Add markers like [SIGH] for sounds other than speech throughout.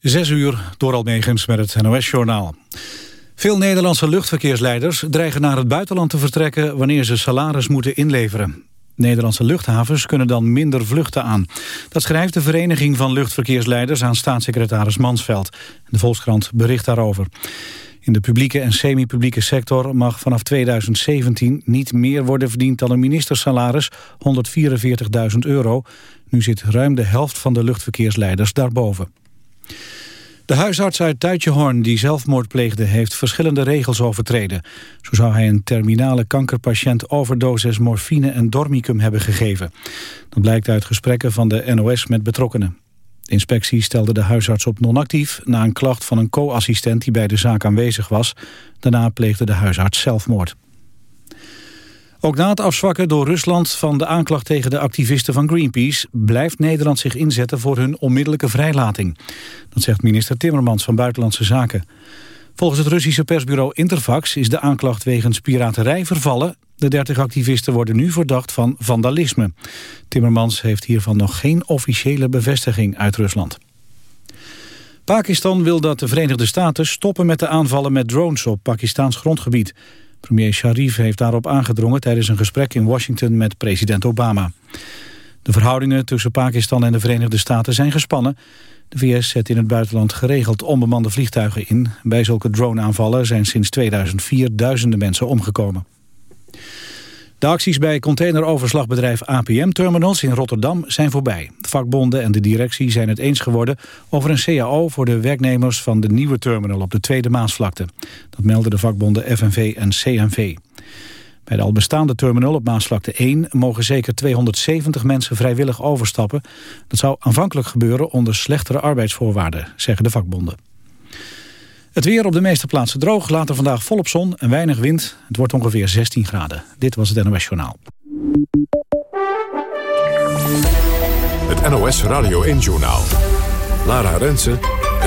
Zes uur, door Almegens met het NOS-journaal. Veel Nederlandse luchtverkeersleiders dreigen naar het buitenland te vertrekken... wanneer ze salaris moeten inleveren. Nederlandse luchthavens kunnen dan minder vluchten aan. Dat schrijft de Vereniging van Luchtverkeersleiders aan staatssecretaris Mansveld. De Volkskrant bericht daarover. In de publieke en semi-publieke sector mag vanaf 2017 niet meer worden verdiend dan een ministersalaris, 144.000 euro. Nu zit ruim de helft van de luchtverkeersleiders daarboven. De huisarts uit Tuitjehoorn die zelfmoord pleegde... heeft verschillende regels overtreden. Zo zou hij een terminale kankerpatiënt overdosis morfine en dormicum hebben gegeven. Dat blijkt uit gesprekken van de NOS met betrokkenen. De inspectie stelde de huisarts op non-actief... na een klacht van een co-assistent die bij de zaak aanwezig was. Daarna pleegde de huisarts zelfmoord. Ook na het afzwakken door Rusland van de aanklacht tegen de activisten van Greenpeace... blijft Nederland zich inzetten voor hun onmiddellijke vrijlating. Dat zegt minister Timmermans van Buitenlandse Zaken. Volgens het Russische persbureau Interfax is de aanklacht wegens piraterij vervallen. De 30 activisten worden nu verdacht van vandalisme. Timmermans heeft hiervan nog geen officiële bevestiging uit Rusland. Pakistan wil dat de Verenigde Staten stoppen met de aanvallen met drones op Pakistaans grondgebied. Premier Sharif heeft daarop aangedrongen tijdens een gesprek in Washington met president Obama. De verhoudingen tussen Pakistan en de Verenigde Staten zijn gespannen. De VS zet in het buitenland geregeld onbemande vliegtuigen in. Bij zulke drone-aanvallen zijn sinds 2004 duizenden mensen omgekomen. De acties bij containeroverslagbedrijf APM Terminals in Rotterdam zijn voorbij. De vakbonden en de directie zijn het eens geworden over een CAO voor de werknemers van de nieuwe terminal op de Tweede Maasvlakte. Dat melden de vakbonden FNV en CNV. Bij de al bestaande terminal op Maasvlakte 1 mogen zeker 270 mensen vrijwillig overstappen. Dat zou aanvankelijk gebeuren onder slechtere arbeidsvoorwaarden, zeggen de vakbonden. Het weer op de meeste plaatsen droog, later vandaag volop zon en weinig wind. Het wordt ongeveer 16 graden. Dit was het NOS Journaal. Het NOS Radio 1 Journaal. Lara Rensen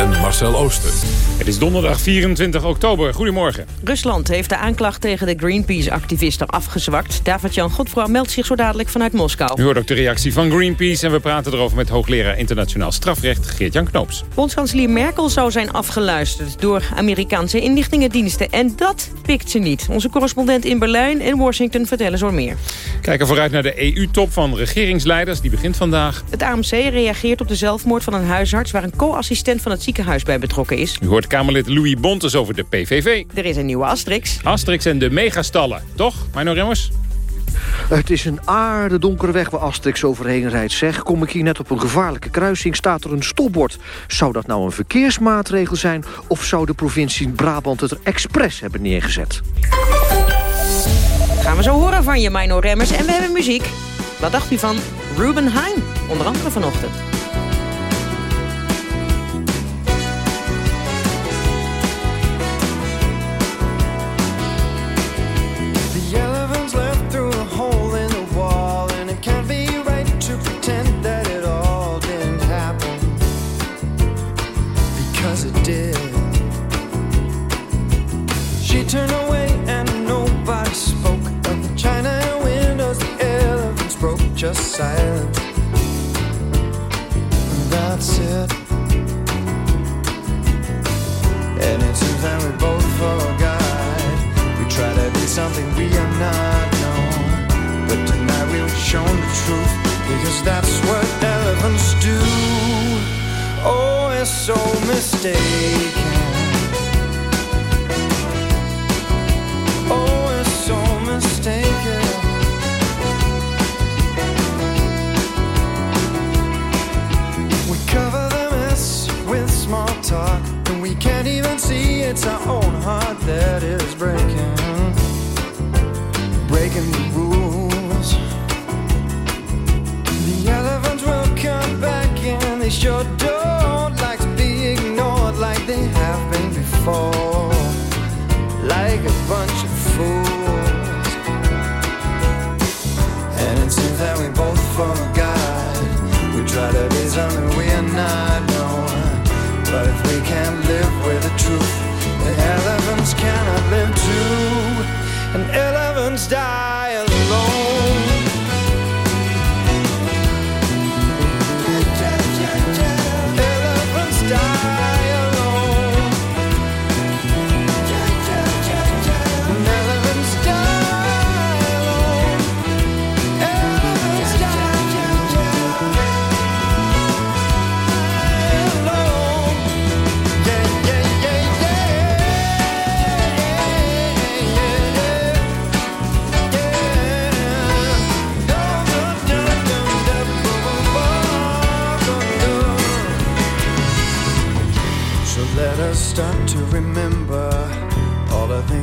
en Marcel Ooster. Het is donderdag 24 oktober. Goedemorgen. Rusland heeft de aanklacht tegen de Greenpeace-activisten afgezwakt. David-Jan Godfrouw meldt zich zo dadelijk vanuit Moskou. U hoort ook de reactie van Greenpeace... en we praten erover met hoogleraar internationaal strafrecht Geert-Jan Knoops. Bondskanselier Merkel zou zijn afgeluisterd door Amerikaanse inlichtingendiensten. En dat pikt ze niet. Onze correspondent in Berlijn en Washington vertellen zo meer. Kijken vooruit naar de EU-top van regeringsleiders. Die begint vandaag. Het AMC reageert op de zelfmoord van een huisarts... waar een co-assistent van het ziekenhuis bij betrokken is. U hoort Kamerlid Louis Bontes over de PVV. Er is een nieuwe Asterix. Asterix en de megastallen. Toch, Mino Remmers? Het is een aarde donkere weg waar Asterix overheen rijdt. Zeg, kom ik hier net op een gevaarlijke kruising, staat er een stopbord. Zou dat nou een verkeersmaatregel zijn... of zou de provincie Brabant het er expres hebben neergezet? Gaan we zo horen van je, Mino Remmers. En we hebben muziek. Wat dacht u van Ruben Heijn? Onder andere vanochtend. Just silent. That's it. And it seems that we both forgot. We try to be something we are not known. But tonight we've shown the truth. Because that's what elephants do. Oh, it's so mistaken. And elephants die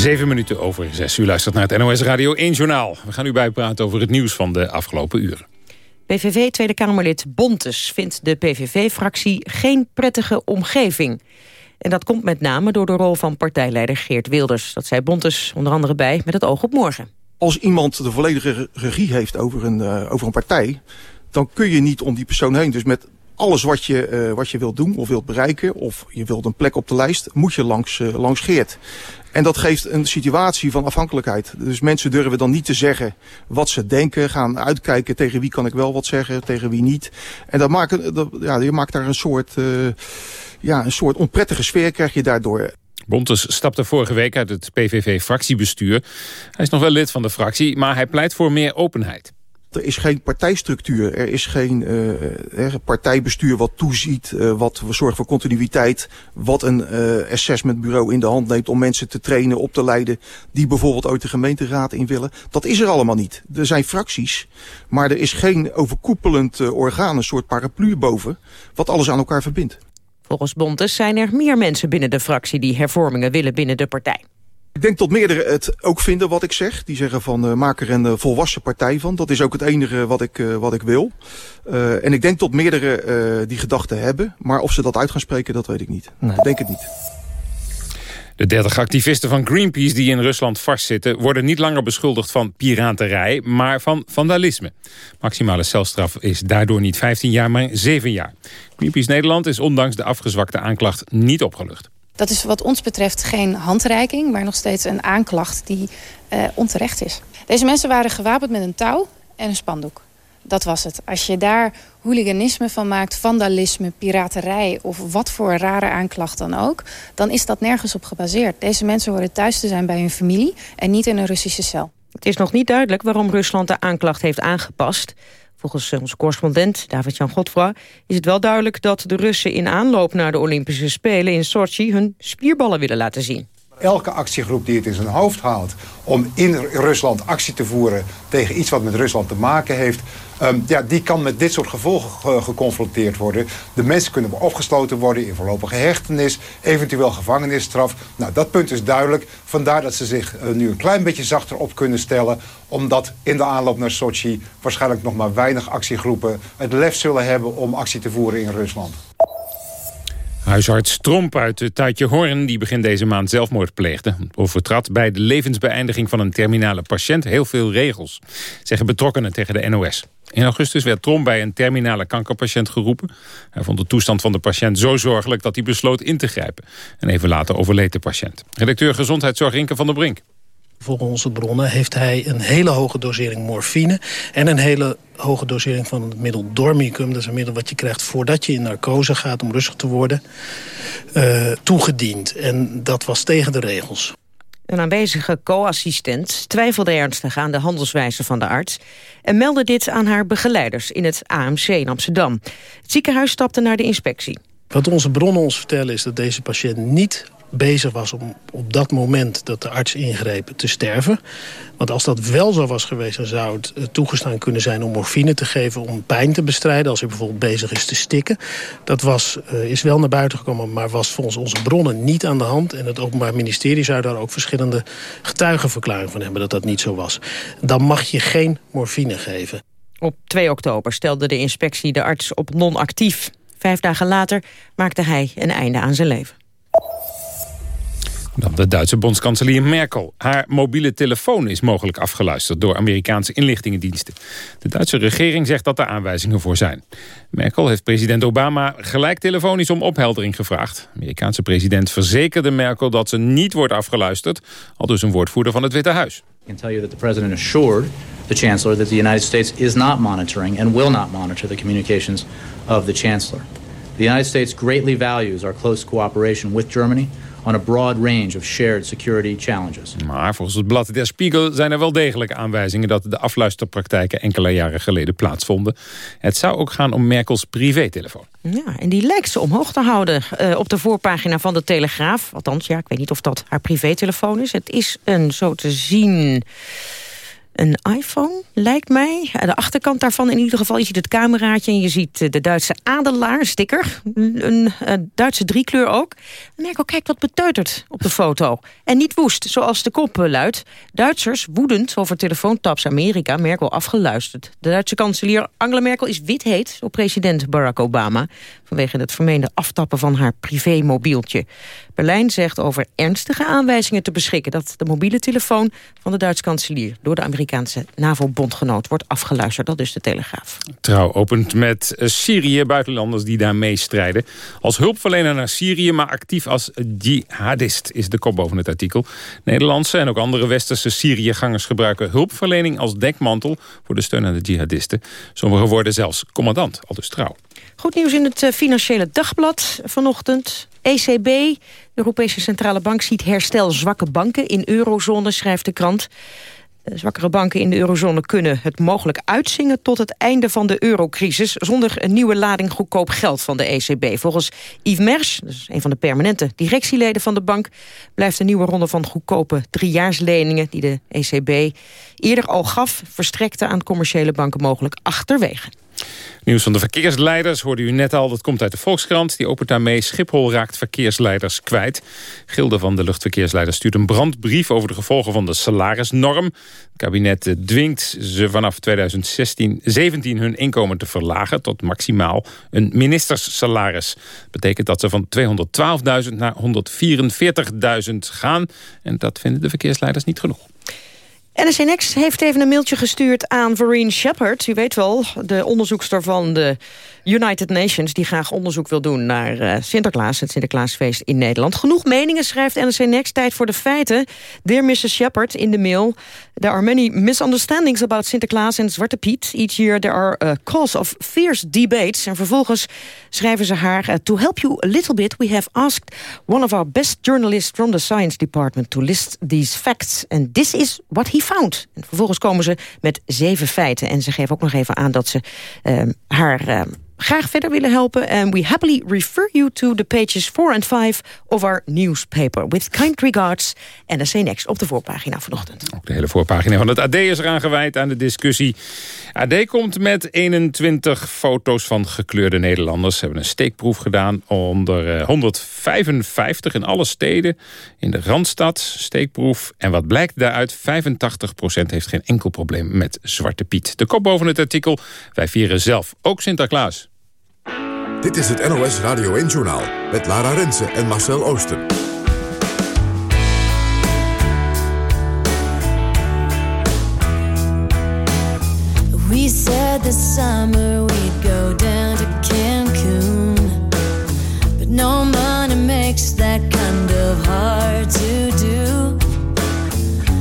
Zeven minuten over zes. U luistert naar het NOS Radio 1 Journaal. We gaan u bijpraten over het nieuws van de afgelopen uren. PVV Tweede Kamerlid Bontes vindt de PVV-fractie geen prettige omgeving. En dat komt met name door de rol van partijleider Geert Wilders. Dat zei Bontes onder andere bij met het oog op morgen. als iemand de volledige re- regie heeft over een, eh, over een partij... dan kun je niet om die persoon heen. Dus met alles wat je, eh, wat je wilt doen of wilt bereiken... of je wilt een plek op de lijst, moet je langs, eh, langs Geert. En dat geeft een situatie van afhankelijkheid. Dus mensen durven dan niet te zeggen wat ze denken. Gaan uitkijken tegen wie kan ik wel wat zeggen, tegen wie niet. En dat maakt, dat, ja, je maakt daar een soort, eh, ja, een soort onprettige sfeer krijg je daardoor. Bontes stapte vorige week uit het PVV-fractiebestuur. Hij is nog wel lid van de fractie, maar hij pleit voor meer openheid. Er is geen partijstructuur, er is geen eh, partijbestuur wat toeziet, eh, wat zorgt voor continuïteit, wat een eh, assessmentbureau in de hand neemt om mensen te trainen, op te leiden, die bijvoorbeeld ooit de gemeenteraad in willen. Dat is er allemaal niet. Er zijn fracties, maar er is geen overkoepelend orgaan, een soort paraplu boven, wat alles aan elkaar verbindt. Volgens Bontes zijn er meer mensen binnen de fractie... die hervormingen willen binnen de partij. Ik denk dat meerdere het ook vinden wat ik zeg. Die zeggen van uh, maak er een uh, volwassen partij van. Dat is ook het enige wat ik, uh, wat ik wil. Uh, en ik denk dat meerdere uh, die gedachten hebben. Maar of ze dat uit gaan spreken, dat weet ik niet. Nee. Ik denk het niet. De 30 activisten van Greenpeace die in Rusland vastzitten... worden niet langer beschuldigd van piraterij, maar van vandalisme. Maximale celstraf is daardoor niet 15 jaar, maar 7 jaar. Greenpeace Nederland is ondanks de afgezwakte aanklacht niet opgelucht. Dat is wat ons betreft geen handreiking, maar nog steeds een aanklacht die uh, onterecht is. Deze mensen waren gewapend met een touw en een spandoek. Dat was het. Als je daar hooliganisme van maakt, vandalisme, piraterij of wat voor rare aanklacht dan ook, dan is dat nergens op gebaseerd. Deze mensen horen thuis te zijn bij hun familie en niet in een Russische cel. Het is nog niet duidelijk waarom Rusland de aanklacht heeft aangepast. Volgens onze correspondent David-Jan Godfra is het wel duidelijk dat de Russen in aanloop naar de Olympische Spelen in Sochi hun spierballen willen laten zien. Elke actiegroep die het in zijn hoofd haalt om in Rusland actie te voeren tegen iets wat met Rusland te maken heeft, um, ja, die kan met dit soort gevolgen ge geconfronteerd worden. De mensen kunnen opgesloten worden in voorlopige hechtenis, eventueel gevangenisstraf. Nou, dat punt is duidelijk. Vandaar dat ze zich uh, nu een klein beetje zachter op kunnen stellen, omdat in de aanloop naar Sochi waarschijnlijk nog maar weinig actiegroepen het lef zullen hebben om actie te voeren in Rusland. Huisarts Tromp uit het Tuitje Hoorn, die begin deze maand zelfmoord pleegde. Overtrad bij de levensbeëindiging van een terminale patiënt heel veel regels. Zeggen betrokkenen tegen de NOS. In augustus werd Tromp bij een terminale kankerpatiënt geroepen. Hij vond de toestand van de patiënt zo zorgelijk dat hij besloot in te grijpen. En even later overleed de patiënt. Redacteur Gezondheidszorg Rinke van der Brink. Volgens onze bronnen heeft hij een hele hoge dosering morfine... en een hele hoge dosering van het middel dormicum... dat is een middel wat je krijgt voordat je in narcose gaat om rustig te worden... Uh, toegediend. En dat was tegen de regels. Een aanwezige co-assistent twijfelde ernstig aan de handelswijze van de arts... en meldde dit aan haar begeleiders in het AMC in Amsterdam. Het ziekenhuis stapte naar de inspectie. Wat onze bronnen ons vertellen is dat deze patiënt niet bezig was om op dat moment dat de arts ingreep te sterven. Want als dat wel zo was geweest, dan zou het toegestaan kunnen zijn om morfine te geven om pijn te bestrijden. Als hij bijvoorbeeld bezig is te stikken. Dat was, uh, is wel naar buiten gekomen, maar was volgens onze bronnen niet aan de hand. En het Openbaar Ministerie zou daar ook verschillende getuigenverklaringen van hebben dat dat niet zo was. Dan mag je geen morfine geven. Op 2 oktober stelde de inspectie de arts op non-actief. Vijf dagen later maakte hij een einde aan zijn leven. Dan de Duitse bondskanselier Merkel. Haar mobiele telefoon is mogelijk afgeluisterd door Amerikaanse inlichtingendiensten. De Duitse regering zegt dat er aanwijzingen voor zijn. Merkel heeft president Obama gelijk telefonisch om opheldering gevraagd. De Amerikaanse president verzekerde Merkel dat ze niet wordt afgeluisterd, al dus een woordvoerder van het Witte Huis. The president assured the chancellor that the United States is not monitoring and will not monitor the communications of the chancellor. The United States greatly values our close cooperation with Germany on a broad range of shared security challenges. Maar volgens het blad Der Spiegel zijn er wel degelijk aanwijzingen... dat de afluisterpraktijken enkele jaren geleden plaatsvonden. Het zou ook gaan om Merkels privételefoon. Ja, en die lijkt ze omhoog te houden uh, op de voorpagina van de Telegraaf. Althans, ja, ik weet niet of dat haar privételefoon is. Het is een, zo te zien een iPhone, lijkt mij. De achterkant daarvan in ieder geval, je ziet het cameraatje... en je ziet eh, de Duitse adelaar, sticker, een, eh, Duitse driekleur ook. Merkel kijkt wat beteuterd op de foto. En niet woest, zoals de kop eh, luidt. Duitsers woedend over telefoontaps Amerika, Merkel afgeluisterd. De Duitse kanselier Angela Merkel is wit op president Barack Obama... vanwege het vermeende aftappen van haar privémobieltje. Berlijn zegt over ernstige aanwijzingen te beschikken... dat de mobiele telefoon van de Duitse kanselier... door de Amerikaanse NAVO-bondgenoot wordt afgeluisterd. Dat is de Telegraaf. Trouw opent met eh, Syrië, buitenlanders die daar meestrijden. Als hulpverlener naar Syrië, maar actief als jihadist... is de kop boven het artikel. Nederlandse en ook andere westerse Syriëgangers gebruiken hulpverlening als dekmantel... voor de steun aan de jihadisten. Sommigen worden zelfs commandant, al dus trouw. Goed nieuws in het eh, Financiële Dagblad vanochtend. ECB, de Europese Centrale Bank, ziet herstel zwakke banken in eurozone, schrijft de krant. De zwakkere banken in de eurozone kunnen het mogelijk uitzingen... tot het einde van de eurocrisis... zonder een nieuwe lading goedkoop geld van de ECB. Volgens Yves Mersch, dus een van de permanente directieleden van de bank... blijft een nieuwe ronde van goedkope driejaarsleningen... die de ECB eerder al gaf... verstrekte aan commerciële banken mogelijk achterwege. Nieuws van de verkeersleiders hoorde u net al. Dat komt uit de Volkskrant. Die opent daarmee Schiphol raakt verkeersleiders kwijt. Gilde van de luchtverkeersleiders stuurt een brandbrief... over de gevolgen van de salarisnorm. Het kabinet dwingt ze vanaf 2016 17 hun inkomen te verlagen... tot maximaal een ministerssalaris. Dat betekent dat ze van 212.000 naar 144.000 gaan. En dat vinden de verkeersleiders niet genoeg. NSNX heeft even een mailtje gestuurd aan Vereen Shepard. U weet wel, de onderzoekster van de United Nations... die graag onderzoek wil doen naar uh, Sinterklaas, het Sinterklaasfeest in Nederland. Genoeg meningen, schrijft NSNX. Tijd voor de feiten. Dear Mrs. Shepard, in de mail... There are many misunderstandings about Sinterklaas en Zwarte Piet. Each year there are a cause of fierce debates. En vervolgens schrijven ze haar... Uh, to help you a little bit, we have asked one of our best journalists... from the science department to list these facts. And this is what he found. En vervolgens komen ze met zeven feiten. En ze geven ook nog even aan dat ze uh, haar... Graag verder willen helpen. And we happily refer you to the pages 4 and 5 of our newspaper. With kind regards, NRC Next op de voorpagina vanochtend. Ook de hele voorpagina van het AD is eraan gewijd aan de discussie. AD komt met 21 foto's van gekleurde Nederlanders. Ze hebben een steekproef gedaan onder 155 in alle steden. In de Randstad, steekproef. En wat blijkt daaruit? 85% heeft geen enkel probleem met Zwarte Piet. De kop boven het artikel. Wij vieren zelf ook Sinterklaas. Dit is het NOS Radio 1-journaal met Lara Rensen en Marcel Oosten. We said this summer we'd go down to Cancun But no money makes that kind of hard to do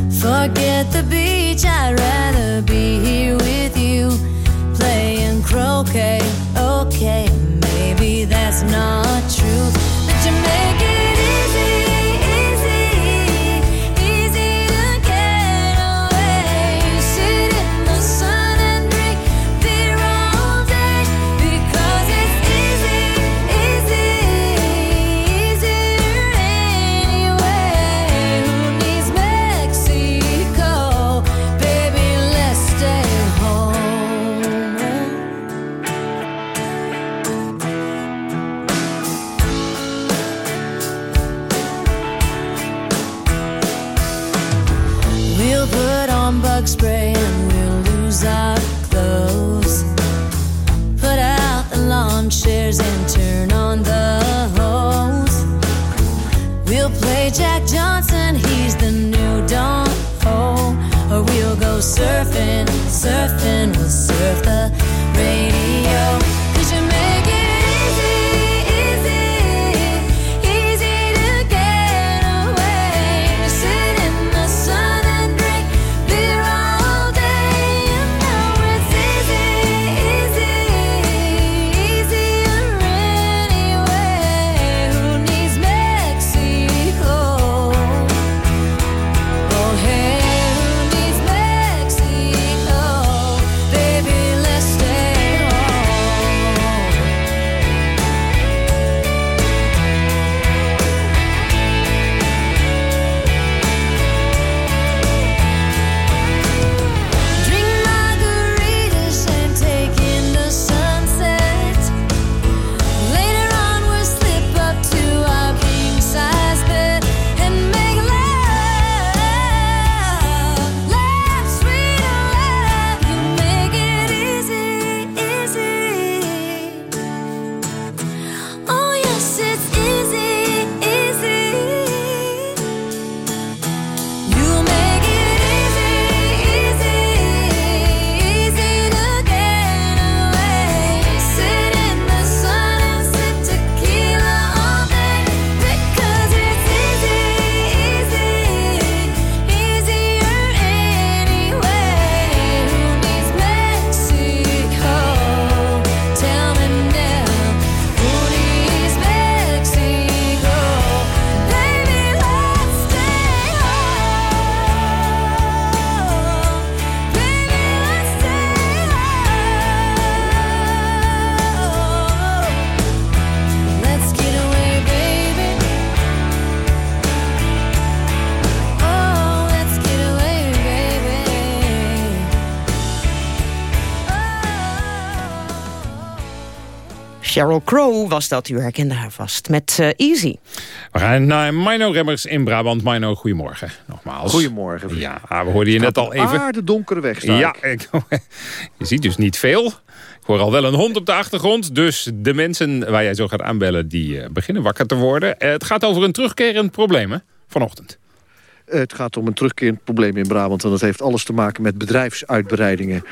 Forget the beach, I'd rather be here with you Playing croquet, okay not Sheryl Crow was dat, u herkende haar vast, met eh, Easy. We gaan naar Mino Remmers in Brabant. Mino, goedemorgen. Nogmaals. Goedemorgen. Ja, we hoorden je net al even. Aarde donkere weg sta Ja, ik. ik, [LAUGHS] je ziet dus niet veel. Ik hoor al wel een hond op de achtergrond. Dus de mensen waar jij zo gaat aanbellen, die eh, beginnen wakker te worden. Eh, het gaat over een terugkerend probleem, hè? Vanochtend. Het gaat om een terugkerend probleem in Brabant. En dat heeft alles te maken met bedrijfsuitbreidingen.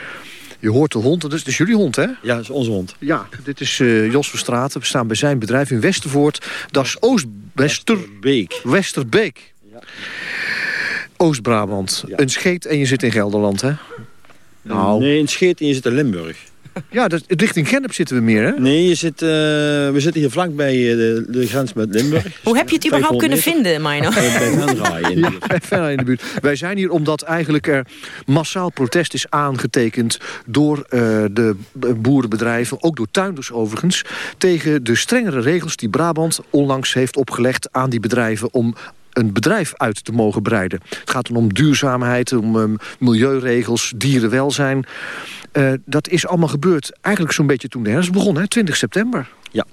Je hoort de hond, dat is, dat is jullie hond, hè? Ja, dat is onze hond. Ja, dit is eh, Jos Verstraeten. We staan bij zijn bedrijf in Westervoort. Dat is Oost... Wester... Beek. Westerbeek. Oost-Brabant. Een scheet en je zit in Gelderland, hè? Nou. Nee, in Scheet en je zit in Limburg. Ja, dat, richting Gennep zitten we meer, hè? Nee, je zit, eh, we zitten hier vlakbij eh, de, de grens met Limburg. Hoe heb je het überhaupt kunnen vinden, Mino? Eh, bij in Ja, in de buurt. Wij zijn hier omdat eigenlijk er massaal protest is aangetekend... door eh, de boerenbedrijven, ook door tuinders overigens... tegen de strengere regels die Brabant onlangs heeft opgelegd aan die bedrijven... om een bedrijf uit te mogen breiden. Het gaat dan om duurzaamheid, om ehm, milieuregels, dierenwelzijn. Eh, dat is allemaal gebeurd eigenlijk zo'n beetje toen de herfst begon, hè? 20 september. Ja.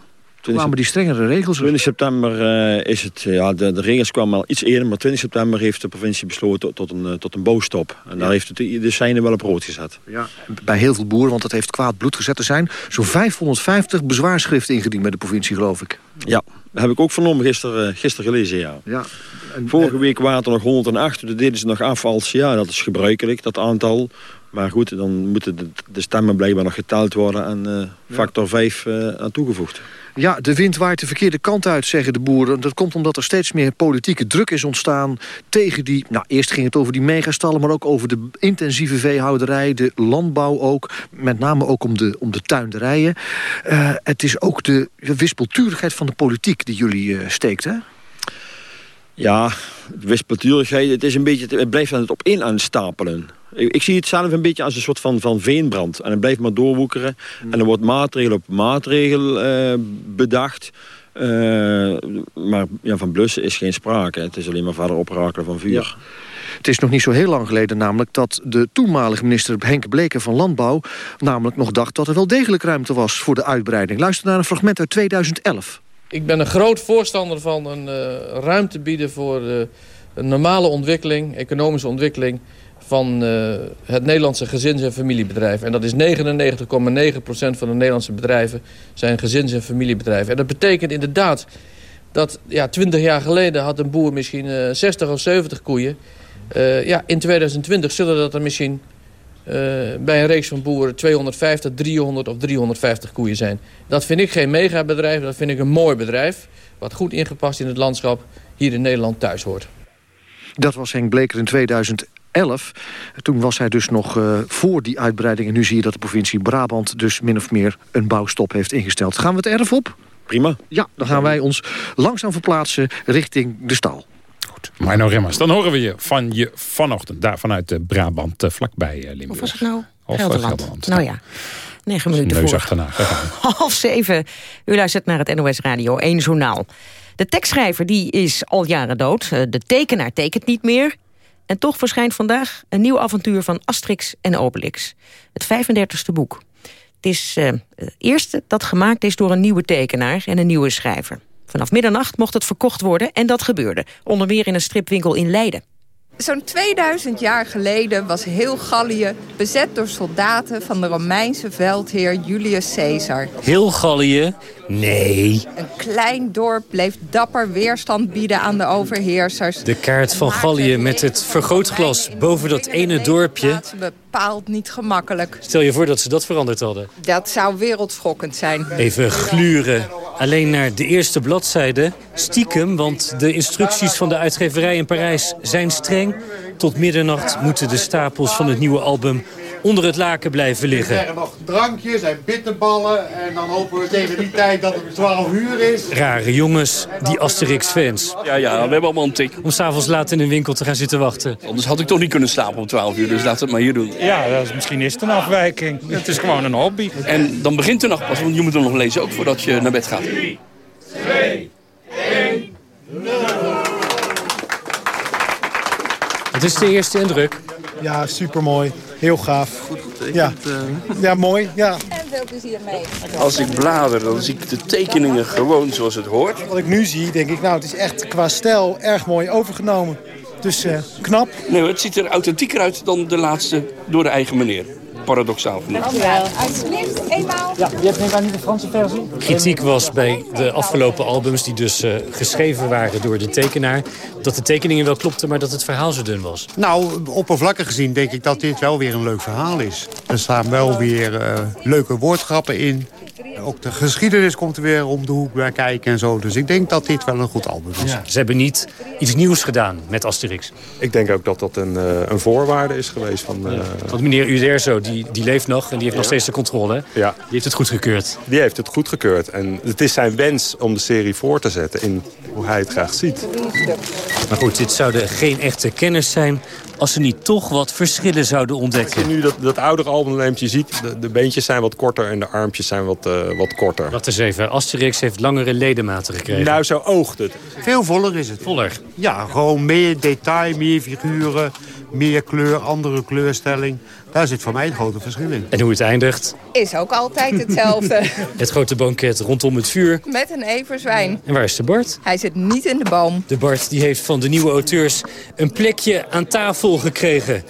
Toen kwamen die strengere regels. er. 20 september eh, is het, ja, de, de regels kwamen al iets eerder, maar 20 september heeft de provincie besloten tot een, eh, tot een bouwstop. En daar heeft het de seinen wel op rood gezet. Ja. Bij heel veel boeren, want dat heeft kwaad bloed gezet. Er zijn zo'n 550 bezwaarschriften ingediend bij de provincie, geloof ik. Ja, dat heb ik ook vernomen gisteren uh, gister gelezen, ja. ja. En, Vorige week waren er nog 108, toen deden ze nog af als, ja, dat is gebruikelijk, dat aantal. Maar goed, dan moeten de, de stemmen blijkbaar nog geteld worden en uh, factor 5 uh, aan toegevoegd. Ja, de wind waait de verkeerde kant uit, zeggen de boeren. Dat komt omdat er steeds meer politieke druk is ontstaan tegen die... Nou, eerst ging het over die megastallen, maar ook over de intensieve veehouderij... de landbouw ook, met name ook om de, om de tuinderijen. Uh, het is ook de wispelturigheid van de politiek die jullie uh, steekt, hè? Ja, wispelturigheid, het, is een beetje, het blijft aan het op één aan stapelen. Ik, ik, zie het zelf een beetje als een soort van, van veenbrand. En het blijft maar doorwoekeren. Mm. En er wordt maatregel op maatregel uh, bedacht. Uh, maar ja, van blussen is geen sprake. Het is alleen maar verder oprakelen van vuur. Ja. Het is nog niet zo heel lang geleden namelijk dat de toenmalige minister Henk Bleker van Landbouw... namelijk nog dacht dat er wel degelijk ruimte was voor de uitbreiding. Luister naar een fragment uit 2011. Ik ben een groot voorstander van een uh, ruimte bieden voor uh, een normale ontwikkeling, economische ontwikkeling van uh, het Nederlandse gezins- en familiebedrijf. En dat is 99,9% van de Nederlandse bedrijven zijn gezins- en familiebedrijven. En dat betekent inderdaad dat ja, 20 jaar geleden had een boer misschien 60 of 70 koeien. Eh, ja, in 2020 zullen dat er misschien eh, bij een reeks van boeren 250, 300 of 350 koeien zijn. Dat vind ik geen megabedrijf, dat vind ik een mooi bedrijf... wat goed ingepast in het landschap hier in Nederland thuis hoort. Dat was Henk Bleker in 2011. Toen was hij dus nog uh, voor die uitbreiding. En nu zie je dat de provincie Brabant dus min of meer een bouwstop heeft ingesteld. Gaan we het erf op? Prima. Ja, dan gaan wij ons langzaam verplaatsen richting de stal. Goed, Marno Remmers, dan horen we je van je vanochtend. Daar vanuit de Brabant, uh, vlakbij Limburg. Of was het nou Of, Gelderland? Gelderland. Nou ja, negen minuten Neus voor. achterna. [LAUGHS] Half zeven. U luistert naar het NOS Radio 1 Journaal. De tekstschrijver die is al jaren dood. Eh, De tekenaar tekent niet meer. En toch verschijnt vandaag een nieuw avontuur van Asterix en Obelix. Het 35e boek. Het is eh, het eerste dat gemaakt is door een nieuwe tekenaar en een nieuwe schrijver. Vanaf middernacht mocht het verkocht worden en dat gebeurde. Onder meer in een stripwinkel in Leiden. Zo'n 2000 jaar geleden was heel Gallië bezet door soldaten van de Romeinse veldheer Julius Caesar. Heel Gallië? Nee. Een klein dorp bleef dapper weerstand bieden aan de overheersers. De kaart van Gallië met het vergrootglas boven dat ene dorpje. Bepaald niet gemakkelijk. Stel je voor dat ze dat veranderd hadden. Dat zou wereldschokkend zijn. Even gluren. Alleen naar de eerste bladzijde. Stiekem, want de instructies van de uitgeverij in Parijs zijn streng. Tot middernacht moeten de stapels van het nieuwe album onder het laken blijven Er liggen. zijn nog drankjes en bitterballen. En dan hopen we tegen die tijd dat het 12 uur is. Rare jongens, die Asterix-fans. Ja, ja, we hebben allemaal een tik. Om s'avonds laat in een winkel te gaan zitten wachten. Anders had ik toch niet kunnen slapen om 12 uur, dus laten we het maar hier doen. Ja, dat is, misschien is het een afwijking. Het is gewoon een hobby. En dan begint de nacht pas, want je moet er nog lezen ook voordat je naar bed gaat. Het is de eerste indruk. Ja, supermooi. Heel gaaf. Goed Ja. ja, mooi. Ja. En veel plezier mee. Als ik blader, dan zie ik de tekeningen gewoon zoals het hoort. Wat ik nu zie, denk ik, nou, het is echt qua stijl erg mooi overgenomen. Dus eh, knap. Nee, het ziet er authentieker uit dan de laatste door de eigen meneer. Paradoxaal genoeg. Alsjeblieft, eenmaal. Ja, je hebt denk ik niet de Franse versie? Kritiek was bij de afgelopen albums die dus eh, geschreven waren door de tekenaar... dat de tekeningen wel klopten, maar dat het verhaal zo dun was. Nou, oppervlakkig gezien denk ik dat dit wel weer een leuk verhaal is. Er staan wel weer eh, leuke woordgrappen in. Ook de geschiedenis komt er weer om de hoek bij kijken en zo. Dus ik denk dat dit wel een goed album is. Ze hebben niet iets nieuws gedaan met Asterix. Ik denk ook dat dat een, eh, een voorwaarde is geweest. Van, eh, Want meneer Uderzo, die, die leeft nog en die heeft nog steeds de controle. Ja. Die heeft het goedgekeurd. Die heeft het goedgekeurd. En het is zijn wens om de serie voor te zetten in hoe hij het graag ziet. Maar goed, dit zouden geen echte kenners zijn... als ze niet toch wat verschillen zouden Als ontdekken. je nu dat, dat oudere album neemt, je ziet de, de beentjes zijn wat korter en de armpjes zijn wat, eh, wat korter. Wacht eens even, Asterix heeft langere ledematen gekregen. Nou, zo oogt het. Veel voller is het. Voller? Ja, gewoon meer detail, meer figuren, meer kleur, andere kleurstelling. Daar zit voor mij het grote verschil in. En hoe het eindigt, Is ook altijd hetzelfde. [LAUGHS] het grote banket rondom het vuur. Met een everzwijn. En waar is de Bart? Hij zit niet in de boom. De Bart die heeft van de nieuwe auteurs een plekje aan tafel gekregen.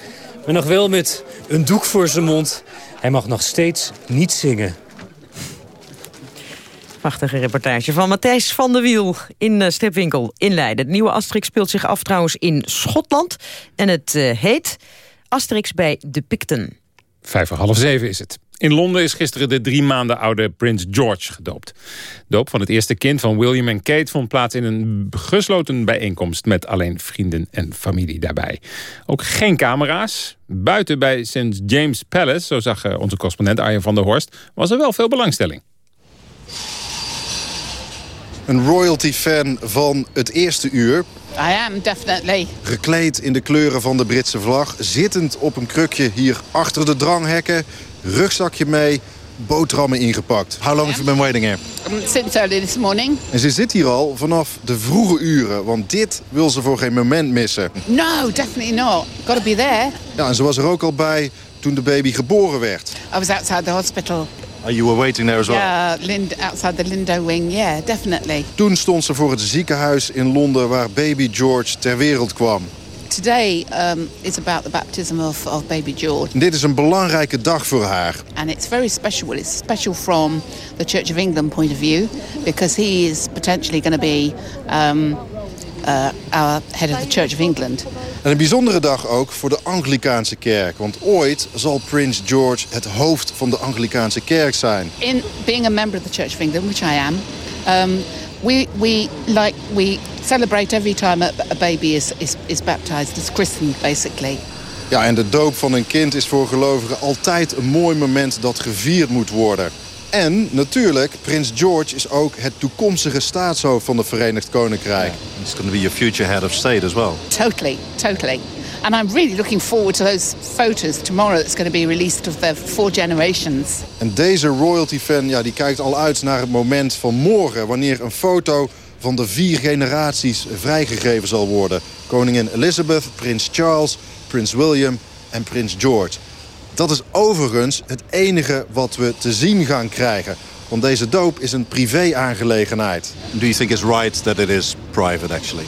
Maar nog wel met een doek voor zijn mond. Hij mag nog steeds niet zingen. Prachtige reportage van Matthijs van der Wiel in uh, Stepwinkel in Leiden. De nieuwe Asterix speelt zich af trouwens in Schotland. En het uh, heet Asterix bij de Picten. Vijf voor half zeven is het. In Londen is gisteren de drie maanden oude Prins George gedoopt. Doop van het eerste kind van William en Kate vond plaats in een gesloten bijeenkomst... met alleen vrienden en familie daarbij. Ook geen camera's. Buiten bij St. James Palace, zo zag uh, onze correspondent Arjen van der Horst... was er wel veel belangstelling. Een royalty-fan van het eerste uur. I am, definitely. Gekleed in de kleuren van de Britse vlag. Zittend op een krukje hier achter de dranghekken. Rugzakje mee. Boterhammen ingepakt. How long have you been waiting here? Um, since early this morning. En ze zit hier al vanaf de vroege uren. Want dit wil ze voor geen moment missen. No, definitely not. Got to be there. Ja, en ze was er ook al bij toen de baby geboren werd. I was outside the hospital. Oh, you were waiting there as well? Yeah, Lind outside the Lindo wing. Yeah, definitely. Toen stond ze voor het ziekenhuis in Londen waar baby George ter wereld kwam. Today um, is about the baptism of, of baby George. En dit is een belangrijke dag voor haar. And it's very special. It's special from the Church of England point of view because he is potentially going to be um, uh, our head of the Church of England. En een bijzondere dag ook voor de Anglikaanse kerk. Want ooit zal Prins George het hoofd van de Anglikaanse kerk zijn. In being a member of the Church of England, which I am, um, we, we, like, we celebrate every time a, baby is, is, is baptized. It's christened, basically. Ja, en de doop van een kind is voor gelovigen altijd een mooi moment dat gevierd moet worden. En natuurlijk, prins George is ook het toekomstige staatshoofd van het Verenigd Koninkrijk. Yeah. He's going to be your future head of state as well. Totally, totally. And I'm really looking forward to those photos tomorrow that's going to be released of the four generations. En deze royalty fan ja, die kijkt al uit naar het moment van morgen... wanneer een foto van de vier generaties vrijgegeven zal worden. Koningin Elizabeth, prins Charles, prins William en prins George. Dat is overigens het enige wat we te zien gaan krijgen. Want deze doop is een privé-aangelegenheid. Do you think it's right that it is private, actually?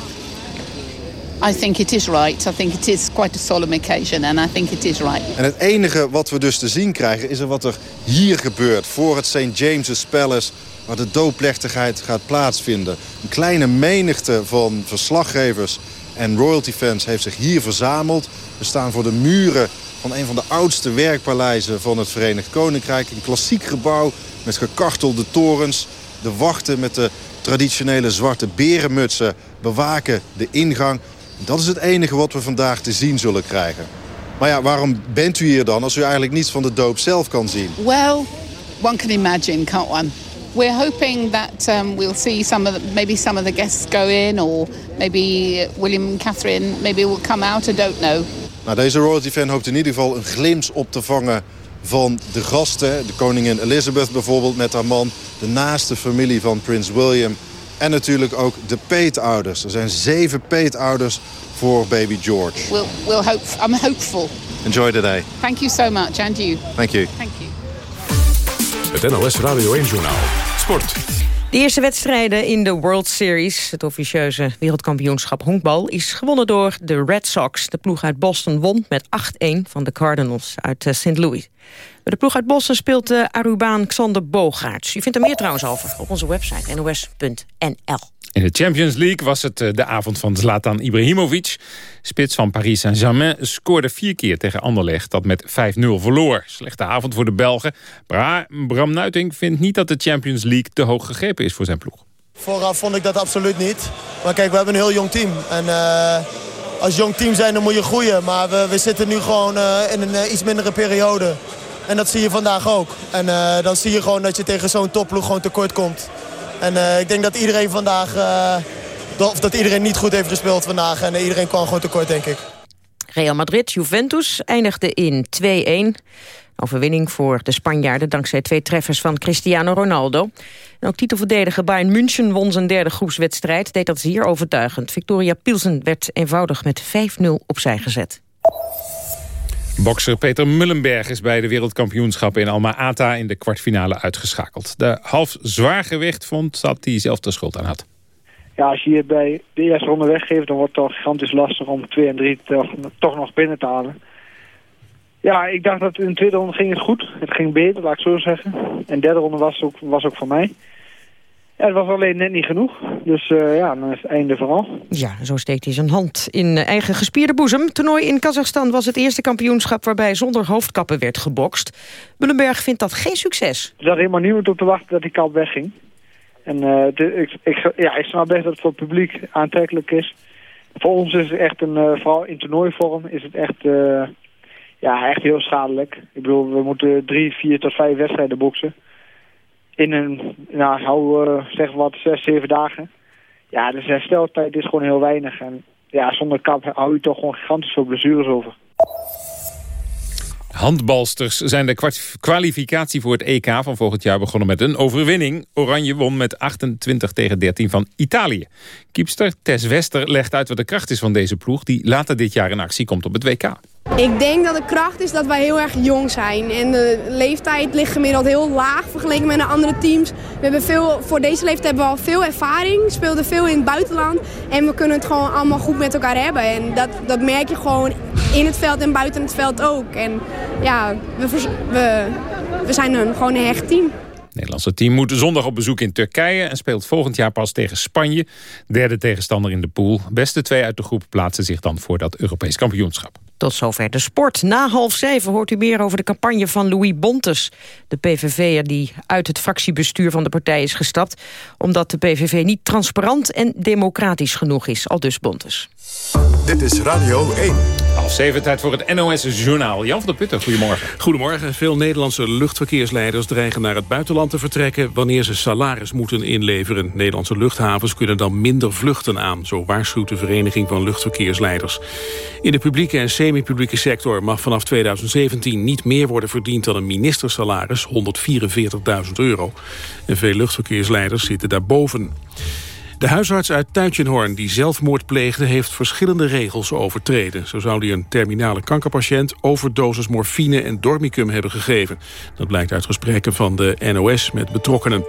I think it is right. I think it is quite a solemn occasion and I think it is right. En het enige wat we dus te zien krijgen is er wat er hier gebeurt... voor het St. James's Palace waar de doopplechtigheid gaat plaatsvinden. Een kleine menigte van verslaggevers en royalty-fans heeft zich hier verzameld. We staan voor de muren van een van de oudste werkpaleizen van het Verenigd Koninkrijk. Een klassiek gebouw met gekartelde torens. De wachten met de traditionele zwarte berenmutsen bewaken de ingang. Dat is het enige wat we vandaag te zien zullen krijgen. Maar ja, waarom bent u hier dan als u eigenlijk niets van de doop zelf kan zien? Well, one can imagine, can't one? We're hoping that um, we'll see some of the, maybe some of the guests go in, or maybe William and Catherine maybe will come out. I don't know. Nou, deze royalty-fan hoopt in ieder geval een glimps op te vangen van de gasten. De koningin Elizabeth bijvoorbeeld met haar man. De naaste familie van prins William. En natuurlijk ook de peetouders. Er zijn zeven peetouders voor baby George. We'll, we'll hope, I'm hopeful. Enjoy the day. Thank you so much, and you. Thank you. Thank you. Het NOS Radio 1-journaal. Sport. De eerste wedstrijden in de World Series, het officieuze wereldkampioenschap honkbal, is gewonnen door de Red Sox. De ploeg uit Boston won met 8-1 van de Cardinals uit eh, St. Louis. Bij de ploeg uit Boston speelt de Arubaan Xander Bogaerts. U vindt er meer trouwens over op onze website nos.nl. In de Champions League was het eh, de avond van Zlatan Ibrahimovic. Spits van Paris Saint-Germain scoorde vier keer tegen Anderlecht... dat met 5-0 verloor. Slechte avond voor de Belgen. Bra Bram Nuiting vindt niet dat de Champions League te hoog gegrepen is voor zijn ploeg. Vooraf vond ik dat absoluut niet. Maar kijk, we hebben een heel jong team. En uh, als jong team zijn, dan moet je groeien. Maar we, we zitten nu gewoon uh, in een iets mindere periode. En dat zie je vandaag ook. En dan zie je gewoon dat je tegen zo'n topploeg gewoon tekort komt. En uh, ik denk dat iedereen vandaag, uh, of dat iedereen niet goed heeft gespeeld vandaag. En uh, iedereen kwam gewoon tekort, denk ik. Real Madrid, Juventus eindigde in 2-1. Overwinning voor de Spanjaarden dankzij twee treffers van Cristiano Ronaldo. En ook titelverdediger Bayern München won zijn derde groepswedstrijd. Deed dat zeer overtuigend. Victoria Pilsen werd eenvoudig met 5-0 opzij gezet. Bokser Peter Mullenberg is bij de wereldkampioenschappen in Alma-Ata in de kwartfinale uitgeschakeld. De half zwaargewicht vond dat hij zelf de schuld aan had. Ja, als je hier bij de eerste ronde weggeeft, dan wordt het toch gigantisch lastig om 2 en 3 toch, toch nog binnen te halen. Ja, ik dacht dat in de tweede ronde ging het goed. Het ging beter, laat ik zo zeggen. En de derde ronde was ook, was ook voor mij. Ja, het was alleen net niet genoeg. Dus uh, ja, dan is het einde vooral. Ja, zo steekt hij zijn hand in eigen gespierde boezem. Toernooi in Kazachstan was het eerste kampioenschap... waarbij zonder hoofdkappen werd gebokst. Mullenberg vindt dat geen succes. Er zat helemaal niemand op te wachten dat die kap wegging. En uh, de, ik, ik, ja, ik snap best dat het voor het publiek aantrekkelijk is. Voor ons is het echt een, uh, vooral in toernooivorm, is het echt, ja, echt heel schadelijk. Ik bedoel, we moeten drie, vier tot vijf wedstrijden boksen in een, nou, uh, zeg wat, zes, zeven dagen. Ja, dus hersteltijd is gewoon heel weinig. En ja, zonder kap hou je toch gewoon gigantisch blessures over. Handbalsters zijn de kwalificatie voor het EK van volgend jaar begonnen met een overwinning. Oranje won met 28 tegen 13 van Italië. Kiepster Tess Wester legt uit wat de kracht is van deze ploeg... die later dit jaar in actie komt op het WK. Ik denk dat de kracht is dat wij heel erg jong zijn. En de leeftijd ligt gemiddeld heel laag vergeleken met de andere teams. We hebben veel, voor deze leeftijd hebben we al veel ervaring. Speelden veel in het buitenland. En we kunnen het gewoon allemaal goed met elkaar hebben. En dat, dat merk je gewoon in het veld en buiten het veld ook. En ja, we, we, zijn een, gewoon een hecht team. Nederlandse team moet zondag op bezoek in Turkije... en speelt volgend jaar pas tegen Spanje. Derde tegenstander in de pool. Beste twee uit de groep plaatsen zich dan voor dat Europees kampioenschap. Tot zover de sport. Na half zeven hoort u meer over de campagne van Louis Bontes. De PVV'er die uit het fractiebestuur van de partij is gestapt... omdat de PVV niet transparant en democratisch genoeg is. Al dus Bontes. Dit is Radio 1. Half zeven, tijd voor het NOS-journaal. Jan van der Putten, goedemorgen. Goedemorgen. Veel Nederlandse luchtverkeersleiders dreigen naar het buitenland te vertrekken... wanneer ze salaris moeten inleveren. Nederlandse luchthavens kunnen dan minder vluchten aan. Zo waarschuwt de Vereniging van Luchtverkeersleiders. In de publieke en semi-publieke sector mag vanaf 2017 niet meer worden verdiend dan een ministersalaris, 144.000 euro. En veel luchtverkeersleiders zitten daarboven. De huisarts uit Tuitjenhoorn die zelfmoord pleegde... heeft verschillende regels overtreden. Zo zou hij een terminale kankerpatiënt... overdosis morfine en dormicum hebben gegeven. Dat blijkt uit gesprekken van de NOS met betrokkenen.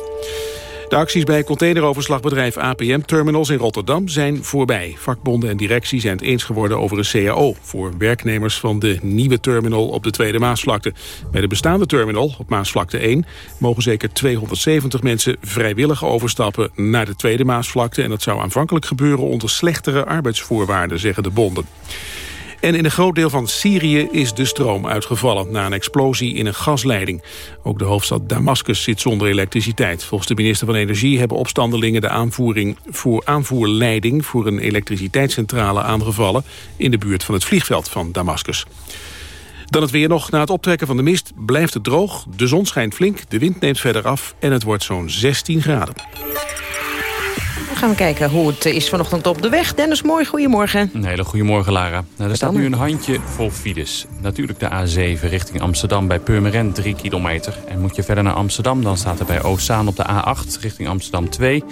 De acties bij containeroverslagbedrijf APM Terminals in Rotterdam zijn voorbij. Vakbonden en directie zijn het eens geworden over een CAO... voor werknemers van de nieuwe terminal op de Tweede Maasvlakte. Bij de bestaande terminal op Maasvlakte 1... mogen zeker 270 mensen vrijwillig overstappen naar de Tweede Maasvlakte... en dat zou aanvankelijk gebeuren onder slechtere arbeidsvoorwaarden, zeggen de bonden. En in een groot deel van Syrië is de stroom uitgevallen... na een explosie in een gasleiding. Ook de hoofdstad Damascus zit zonder elektriciteit. Volgens de minister van Energie hebben opstandelingen... de aanvoering voor aanvoerleiding voor een elektriciteitscentrale aangevallen... in de buurt van het vliegveld van Damascus. Dan het weer nog. Na het optrekken van de mist blijft het droog. De zon schijnt flink, de wind neemt verder af... en het wordt zo'n 16 graden. Gaan we kijken hoe het is vanochtend op de weg. Dennis Mooi, goedemorgen. Een hele goede morgen, Lara. Nou, er staat dan? nu een handje vol files. Natuurlijk de A7 richting Amsterdam bij Purmerend 3 kilometer. En moet je verder naar Amsterdam, dan staat er bij Oostzaan op de A8 richting Amsterdam 2.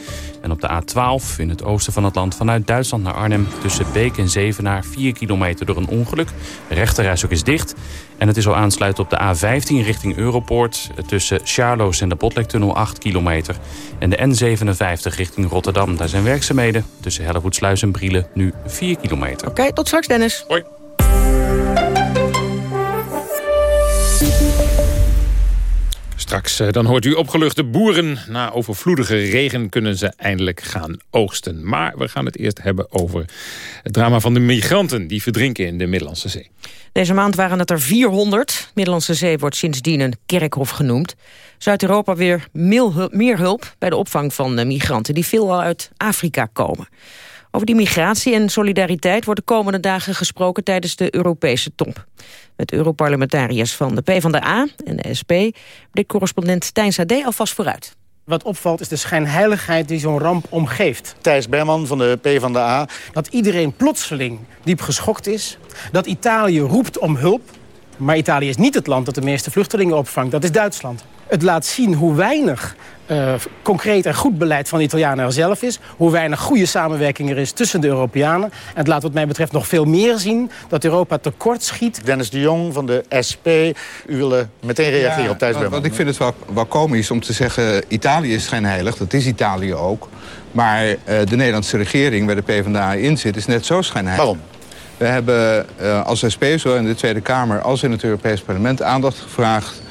En op de A12 in het oosten van het land vanuit Duitsland naar Arnhem... tussen Beek en Zevenaar 4 kilometer door een ongeluk. De rechterreis ook is dicht. En het is al aansluiten op de A15 richting Europoort... tussen Charloes en de Botlektunnel 8 kilometer. En de N57 richting Rotterdam. Daar zijn werkzaamheden tussen Hellevoetsluis en Brielen nu 4 kilometer. Oké, tot straks Dennis. Hoi. Straks eh, dan hoort u opgeluchte boeren. Na overvloedige regen kunnen ze eindelijk gaan oogsten. Maar we gaan het eerst hebben over het drama van de migranten... die verdrinken in de Middellandse Zee. Deze maand waren het er 400. Middellandse Zee wordt sindsdien een kerkhof genoemd. Zuid-Europa weer meer hulp bij de opvang van eh, migranten... die veelal uit Afrika komen. Over die migratie en solidariteit wordt de komende dagen gesproken tijdens de Europese top. Met Europarlementariërs van de PvdA en de SP blikt correspondent Tijn Sade alvast vooruit. Wat opvalt is de schijnheiligheid die zo'n ramp omgeeft. Thijs Berman van de PvdA. Dat iedereen plotseling diep geschokt is. Dat Italië roept om hulp. Maar Italië is niet het land dat de meeste vluchtelingen opvangt. Dat is Duitsland. Het laat zien hoe weinig eh, concreet en goed beleid van de Italianen er zelf is. Hoe weinig goede samenwerking er is tussen de Europeanen. En het laat wat mij betreft nog veel meer zien dat Europa tekort schiet. Dennis de Jong van de SP. U wilde meteen reageren op Thijs want- ik vind het wel, wel komisch om te zeggen... Italië is schijnheilig, dat is Italië ook. Maar eh, de Nederlandse regering, waar de PvdA in zit... is net zo schijnheilig. Waarom? We hebben eh, als SP, zowel in de Tweede Kamer als in het Europees Parlement... aandacht gevraagd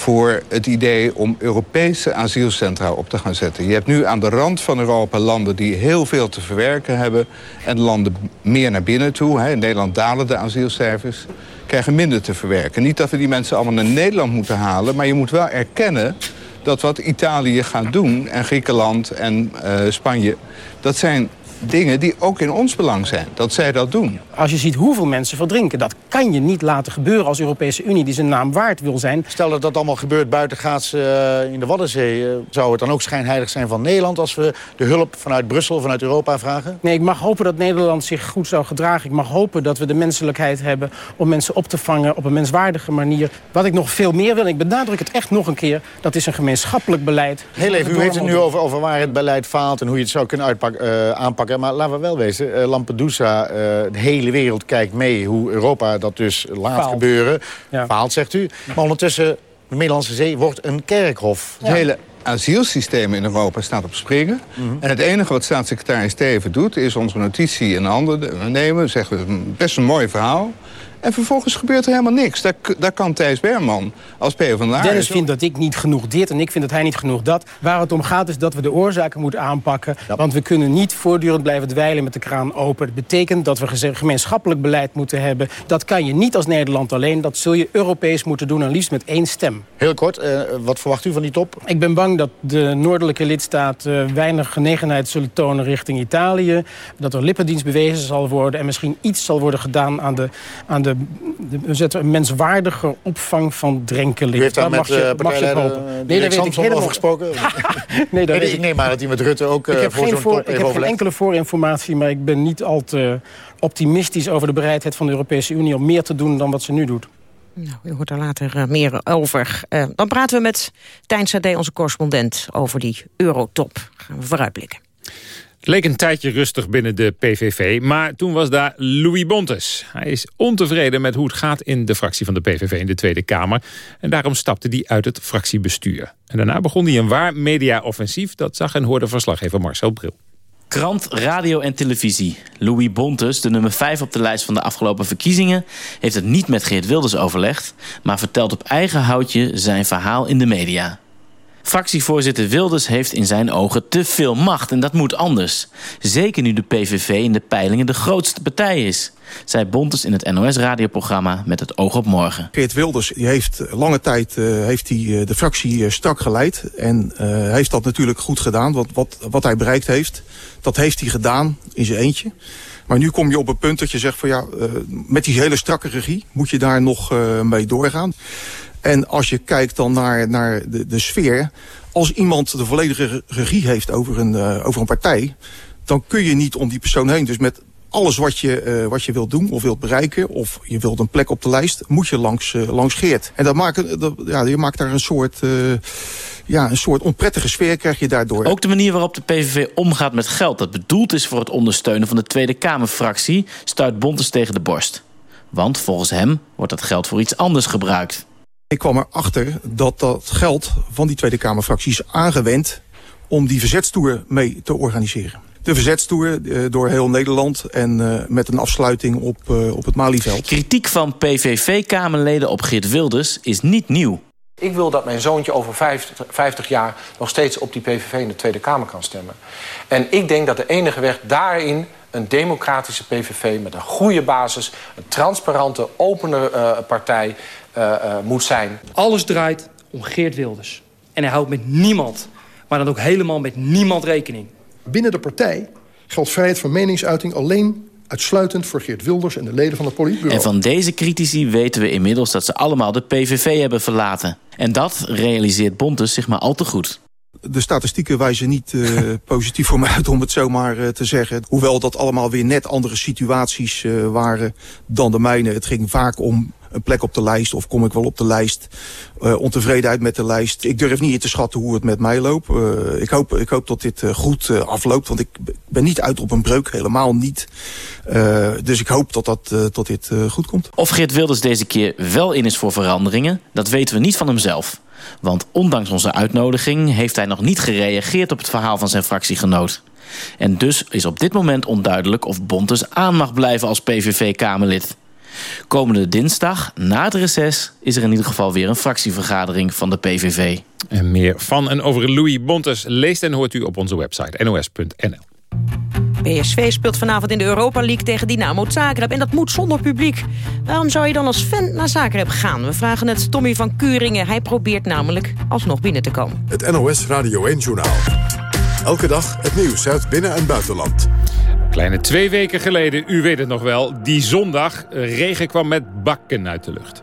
voor het idee om Europese asielcentra op te gaan zetten. Je hebt nu aan de rand van Europa landen die heel veel te verwerken hebben... en landen meer naar binnen toe. In Nederland dalen de asielcijfers, krijgen minder te verwerken. Niet dat we die mensen allemaal naar Nederland moeten halen... maar je moet wel erkennen dat wat Italië gaat doen... en Griekenland en eh, Spanje, dat zijn dingen die ook in ons belang zijn. Dat zij dat doen. Als je ziet hoeveel mensen verdrinken, dat kan je niet laten gebeuren als Europese Unie die zijn naam waard wil zijn. Stel dat dat allemaal gebeurt buitengaats eh, in de Waddenzee... eh, zou het dan ook schijnheilig zijn van Nederland... als we de hulp vanuit Brussel, vanuit Europa vragen? Nee, ik mag hopen dat Nederland zich goed zou gedragen. Ik mag hopen dat we de menselijkheid hebben om mensen op te vangen op een menswaardige manier. Wat ik nog veel meer wil, en ik benadruk het echt nog een keer, dat is een gemeenschappelijk beleid. Heel even, u heeft het nu over, over waar het beleid faalt... en hoe je het zou kunnen uitpak, eh, aanpakken. Maar laten we wel wezen, eh, Lampedusa, eh, de hele wereld kijkt mee... hoe Europa dat dus laat Faalt. gebeuren. Ja. Faalt, zegt u. Maar ondertussen, de Middellandse Zee wordt een kerkhof. Het hele asielsysteem in Europa staat op springen. En het enige wat staatssecretaris Teven doet... is onze notitie in handen nemen. Zeggen we, best een mooi verhaal. En vervolgens gebeurt er helemaal niks. Daar, daar kan Thijs Berman als PvdA... Dennis vindt dat ik niet genoeg dit en ik vind dat hij niet genoeg dat. Waar het om gaat is dat we de oorzaken moeten aanpakken. Want we kunnen niet voortdurend blijven dweilen met de kraan open. Dat betekent dat we gemeenschappelijk beleid moeten hebben. Dat kan je niet als Nederland alleen. Dat zul je Europees moeten doen en liefst met één stem. Heel kort, uh, wat verwacht u van die top? Ik ben bang dat de noordelijke lidstaten uh, weinig genegenheid zullen tonen richting Italië. Dat er lippendienst bewezen zal worden en misschien iets zal worden gedaan aan de, aan de, de, de menswaardige opvang van drenkelingen. U heeft daar mag met je, mag je hopen. Nee, daar weet ik helemaal over gesproken. [LAUGHS] nee, daar nee, ik neem maar dat hij met Rutte ook uh, voor zo'n top Ik heb geen enkele voorinformatie, maar ik ben niet al te optimistisch over de bereidheid van de Europese Unie om meer te doen dan wat ze nu doet. Nou, u hoort er later uh, meer over. Uh, dan praten we met Tijn Sade, onze correspondent, over die eurotop. Gaan we vooruitblikken. Leek een tijdje rustig binnen de PVV, maar toen was daar Louis Bontes. Hij is ontevreden met hoe het gaat in de fractie van de PVV in de Tweede Kamer. En daarom stapte hij uit het fractiebestuur. En daarna begon hij een waar media-offensief. Dat zag en hoorde verslaggever Marcel Bril. Krant, radio en televisie. Louis Bontes, de nummer 5 op de lijst van de afgelopen verkiezingen... heeft het niet met Geert Wilders overlegd... maar vertelt op eigen houtje zijn verhaal in de media. Fractievoorzitter Wilders heeft in zijn ogen te veel macht en dat moet anders. Zeker nu de PVV in de peilingen de grootste partij is. Zij Bontes in het NOS-radioprogramma Met het oog op morgen. Geert Wilders heeft lange tijd uh, heeft hij, de fractie strak geleid. En uh, heeft dat natuurlijk goed gedaan. Want wat, wat hij bereikt heeft, dat heeft hij gedaan in zijn eentje. Maar nu kom je op een punt dat je zegt van ja, met die hele strakke regie moet je daar nog mee doorgaan. En als je kijkt dan naar, naar de, de sfeer... als iemand de volledige regie heeft over een, uh, over een partij... dan kun je niet om die persoon heen. Dus met alles wat je, uh, wat je wilt doen of wilt bereiken... of je wilt een plek op de lijst, moet je langs, uh, langs Geert. En dat maakt, ja, je maakt daar een soort... ja, een soort onprettige sfeer krijg je daardoor. Ook de manier waarop de PVV omgaat met geld... dat bedoeld is voor het ondersteunen van de Tweede Kamerfractie... stuit Bontes tegen de borst. Want volgens hem wordt dat geld voor iets anders gebruikt. Ik kwam erachter dat dat geld van die Tweede Kamerfractie is aangewend om die verzetstoer mee te organiseren. De verzetstoer uh, door heel Nederland en uh, met een afsluiting op, uh, op het Malieveld. Kritiek van PVV-Kamerleden op Geert Wilders is niet nieuw. Ik wil dat mijn zoontje over 50, 50 jaar nog steeds op die PVV in de Tweede Kamer kan stemmen. En ik denk dat de enige weg daarin een democratische PVV met een goede basis... een transparante, opene uh, partij moet zijn. Alles draait om Geert Wilders. En hij houdt met niemand, maar dan ook helemaal met niemand rekening. Binnen de partij geldt vrijheid van meningsuiting alleen uitsluitend voor Geert Wilders en de leden van het politbureau. En van deze critici weten we inmiddels dat ze allemaal de PVV hebben verlaten. En dat realiseert Bontes zich maar al te goed. De statistieken wijzen niet uh, [LAUGHS] positief voor mij uit om het zomaar uh, te zeggen. Hoewel dat allemaal weer net andere situaties uh, waren dan de mijne. Het ging vaak om een plek op de lijst of kom ik wel op de lijst. Uh, ontevredenheid met de lijst. Ik durf niet in te schatten hoe het met mij loopt. Uh, ik, hoop, ik hoop dat dit uh, goed afloopt, want ik ben niet uit op een breuk, helemaal niet. Dus ik hoop dat, dat, dat dit goed komt. Of Geert Wilders deze keer wel in is voor veranderingen, dat weten we niet van hemzelf. Want ondanks onze uitnodiging heeft hij nog niet gereageerd op het verhaal van zijn fractiegenoot. En dus is op dit moment onduidelijk of Bontes aan mag blijven als PVV-Kamerlid. Komende dinsdag, na het reces, is er in ieder geval weer een fractievergadering van de PVV. En meer van en over Louis Bontes leest en hoort u op onze website nos.nl. PSV speelt vanavond in de Europa League tegen Dynamo Zagreb. En dat moet zonder publiek. Waarom zou je dan als fan naar Zagreb gaan? We vragen het Tommy van Kuringen. Hij probeert namelijk alsnog binnen te komen. Het NOS Radio 1 Journaal. Elke dag het nieuws uit binnen- en buitenland. Kleine twee weken geleden, u weet het nog wel, die zondag, regen kwam met bakken uit de lucht.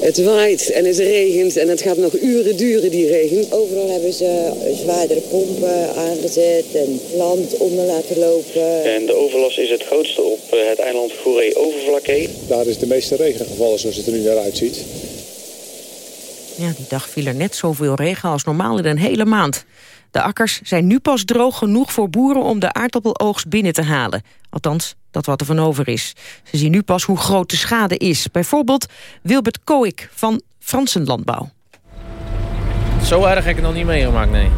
Het waait en het regent en het gaat nog uren duren, die regen. Overal hebben ze zwaardere pompen aangezet en land onder laten lopen. En de overlast is het grootste op het eiland Goeree-Overflakkee. Daar is de meeste regen gevallen zoals het er nu naar uitziet. Ja, die dag viel er net zoveel regen als normaal in een hele maand. De akkers zijn nu pas droog genoeg voor boeren om de aardappeloogst binnen te halen. Althans, dat wat er van over is. Ze zien nu pas hoe groot de schade is. Bijvoorbeeld Wilbert Koik van Fransenlandbouw. Zo erg heb ik het nog niet meegemaakt, nee.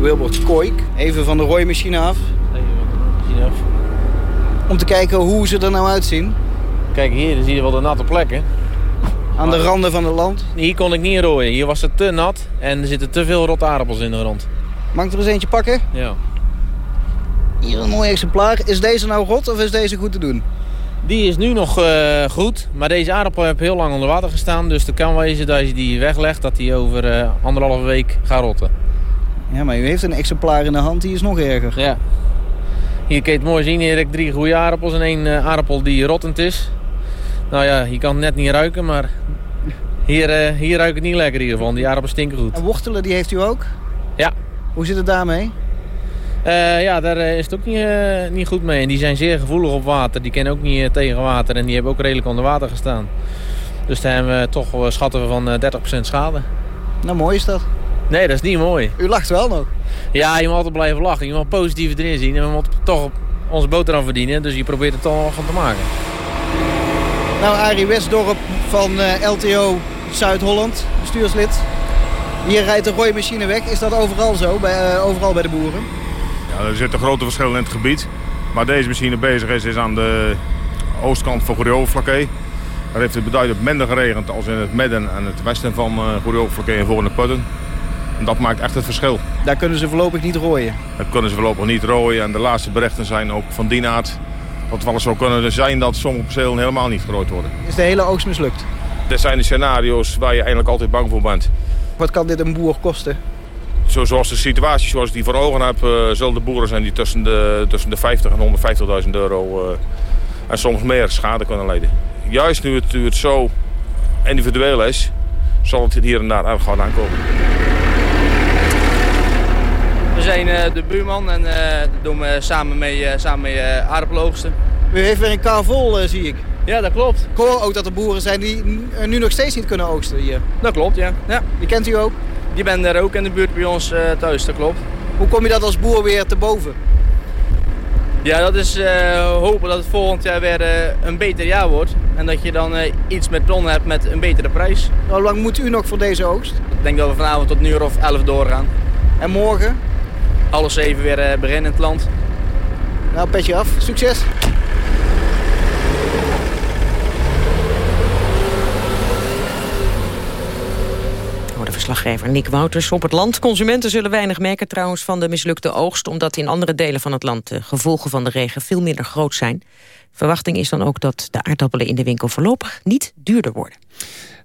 Wilbert Koik, even van de rooimachine af. Even van de rooimachine af. Om te kijken hoe ze er nou uitzien. Kijk, hier zie je wel de natte plekken. Aan de randen van het land? Hier kon ik niet rooien. Hier was het te nat en er zitten te veel rotte aardappels in de grond. Mag ik er eens eentje pakken? Ja. Hier een mooi exemplaar. Is deze nou rot of is deze goed te doen? Die is nu nog uh, goed, maar deze aardappel heeft heel lang onder water gestaan. Dus het kan wezen dat als je die weglegt, dat die over uh, anderhalve week gaat rotten. Ja, maar u heeft een exemplaar in de hand, die is nog erger. Ja. Hier kun je het mooi zien, hier heb ik drie goede aardappels en één uh, aardappel die rottend is. Nou ja, je kan het net niet ruiken, maar hier, hier ruikt het niet lekker in ieder geval. Die aardappels stinken goed. En wortelen, die heeft u ook? Ja. Hoe zit het daarmee? Uh, ja, daar is het ook niet, uh, niet goed mee. En die zijn zeer gevoelig op water. Die kennen ook niet uh, tegen water. En die hebben ook redelijk onder water gestaan. Dus daar hebben we toch schatten we van 30% schade. Nou, mooi is dat. Nee, dat is niet mooi. U lacht wel nog. Ja, je moet altijd blijven lachen. Je moet positief erin zien. En we moeten toch onze boterham verdienen. Dus je probeert er toch van te maken. Nou, Arie Westdorp van LTO Zuid-Holland, bestuurslid. Hier rijdt de rode machine weg. Is dat overal zo, bij, overal bij de boeren? Ja, er zitten grote verschillen in het gebied. Maar deze machine bezig is, is aan de oostkant van Goeree-Overflakkee. Daar heeft het beduidend minder geregend als in het midden en het westen van uh, Goeree-Overflakkee en voor de Putten. En dat maakt echt het verschil. Daar kunnen ze voorlopig niet rooien? Dat kunnen ze voorlopig niet rooien. En de laatste berichten zijn ook van die naad dat het zou kunnen zijn dat sommige percelen helemaal niet gerooid worden. Is de hele oogst mislukt? Dit zijn de scenario's waar je eigenlijk altijd bang voor bent. Wat kan dit een boer kosten? Zo, zoals de situatie zoals ik die voor ogen heb, uh, zullen de boeren zijn die tussen de, tussen de 50 en 150.000 euro uh, en soms meer schade kunnen leiden. Juist nu het, nu het zo individueel is, zal het hier en daar erg hard aankomen. Zijn uh, de buurman en dat doen we samen mee, samen mee aardappeloogsten. U heeft weer een kar vol, zie ik. Ja, dat klopt. Ik hoor ook dat er boeren zijn die nu nog steeds niet kunnen oogsten hier. Dat klopt, ja. ja. Die kent u ook? Die bent er ook in de buurt bij ons thuis, dat klopt. Hoe kom je dat als boer weer te boven? Ja, dat is uh, hopen dat het volgend jaar weer uh, een beter jaar wordt. En dat je dan iets met tonnen hebt met een betere prijs. Hoe lang moet u nog voor deze oogst? Ik denk dat we vanavond tot nu uur of 11 doorgaan. En morgen? Alles even weer beginnen in het land. Nou, petje af. Succes! verslaggever Nick Wouters op het land. Consumenten zullen weinig merken trouwens van de mislukte oogst... omdat in andere delen van het land de gevolgen van de regen veel minder groot zijn. Verwachting is dan ook dat de aardappelen in de winkel voorlopig niet duurder worden.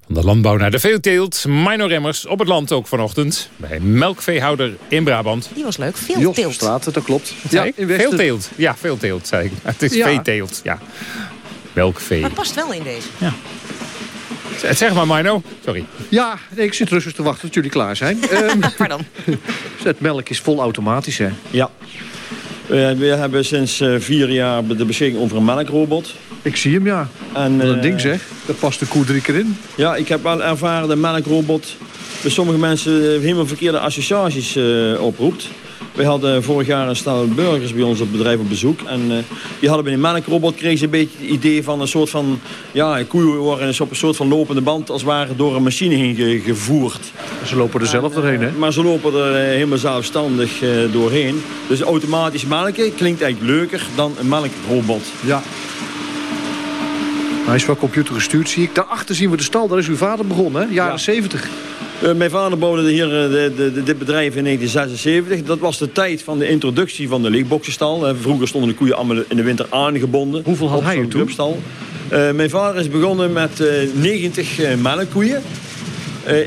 Van de landbouw naar de veeteelt. Minor Remmers op het land ook vanochtend. Bij melkveehouder in Brabant. Die was leuk. Veel teelt. Straat, dat klopt. Ja, veel teelt. Ja, veel teelt, zei ik. Het is ja. veeteelt, ja. Melkvee. Maar het past wel in deze. Ja. Zeg maar, Mino. Sorry. Ja, nee, ik zit rustig te wachten tot jullie klaar zijn. [LAUGHS] Pardon. Het melk is vol automatisch, hè? Ja. Uh, we hebben sinds uh, vier jaar de beschikking over een melkrobot. Ik zie hem, ja. En, Wat een uh, ding zeg. Daar past de koe drie keer in. Ja, ik heb wel ervaren de melkrobot... bij sommige mensen helemaal verkeerde associaties oproept. We hadden vorig jaar een stel burgers bij ons op bedrijf op bezoek. En uh, die hadden bij een melkrobot kregen ze een beetje het idee van een soort van... Ja, koeien worden op een soort van lopende band als het ware door een machine heen ge gevoerd. Ze lopen er zelf doorheen, hè? Maar ze lopen er uh, helemaal zelfstandig uh, doorheen. Dus automatisch melken klinkt eigenlijk leuker dan een melkrobot. Ja. Hij is wel computergestuurd, zie ik. Daarachter zien we de stal, daar is uw vader begonnen, hè? Jaren ja. 70. Uh, mijn vader bouwde hier uh, de, de, dit bedrijf in 1976. Dat was de tijd van de introductie van de leegboxenstal. Uh, vroeger stonden de koeien allemaal in de winter aangebonden. Hoeveel had hij toen? mijn vader is begonnen met 90 melkkoeien.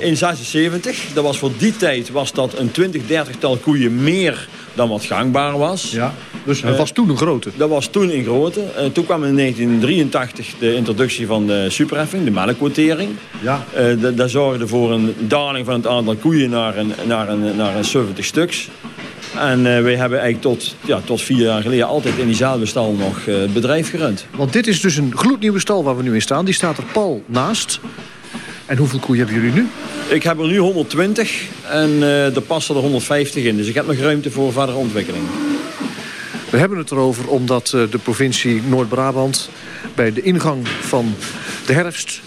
in 76. Dat was voor die tijd was dat een 20, 30 tal koeien meer dan wat gangbaar was. Ja, dus dat was toen een grote? Dat was toen een grote. Uh, toen kwam in 1983 de introductie van de superheffing, de melkquotering. Ja. Uh, dat zorgde voor een daling van het aantal koeien naar een, naar een, naar een 70 stuks. En uh, wij hebben eigenlijk tot, ja, tot vier jaar geleden altijd in diezelfde stal nog het bedrijf gerund. Want dit is dus een gloednieuwe stal waar we nu in staan. Die staat er pal naast. En hoeveel koeien hebben jullie nu? Ik heb er nu 120 en uh, er passen er 150 in. Dus ik heb nog ruimte voor verdere ontwikkeling. We hebben het erover omdat uh, de provincie Noord-Brabant... bij de ingang van de herfst...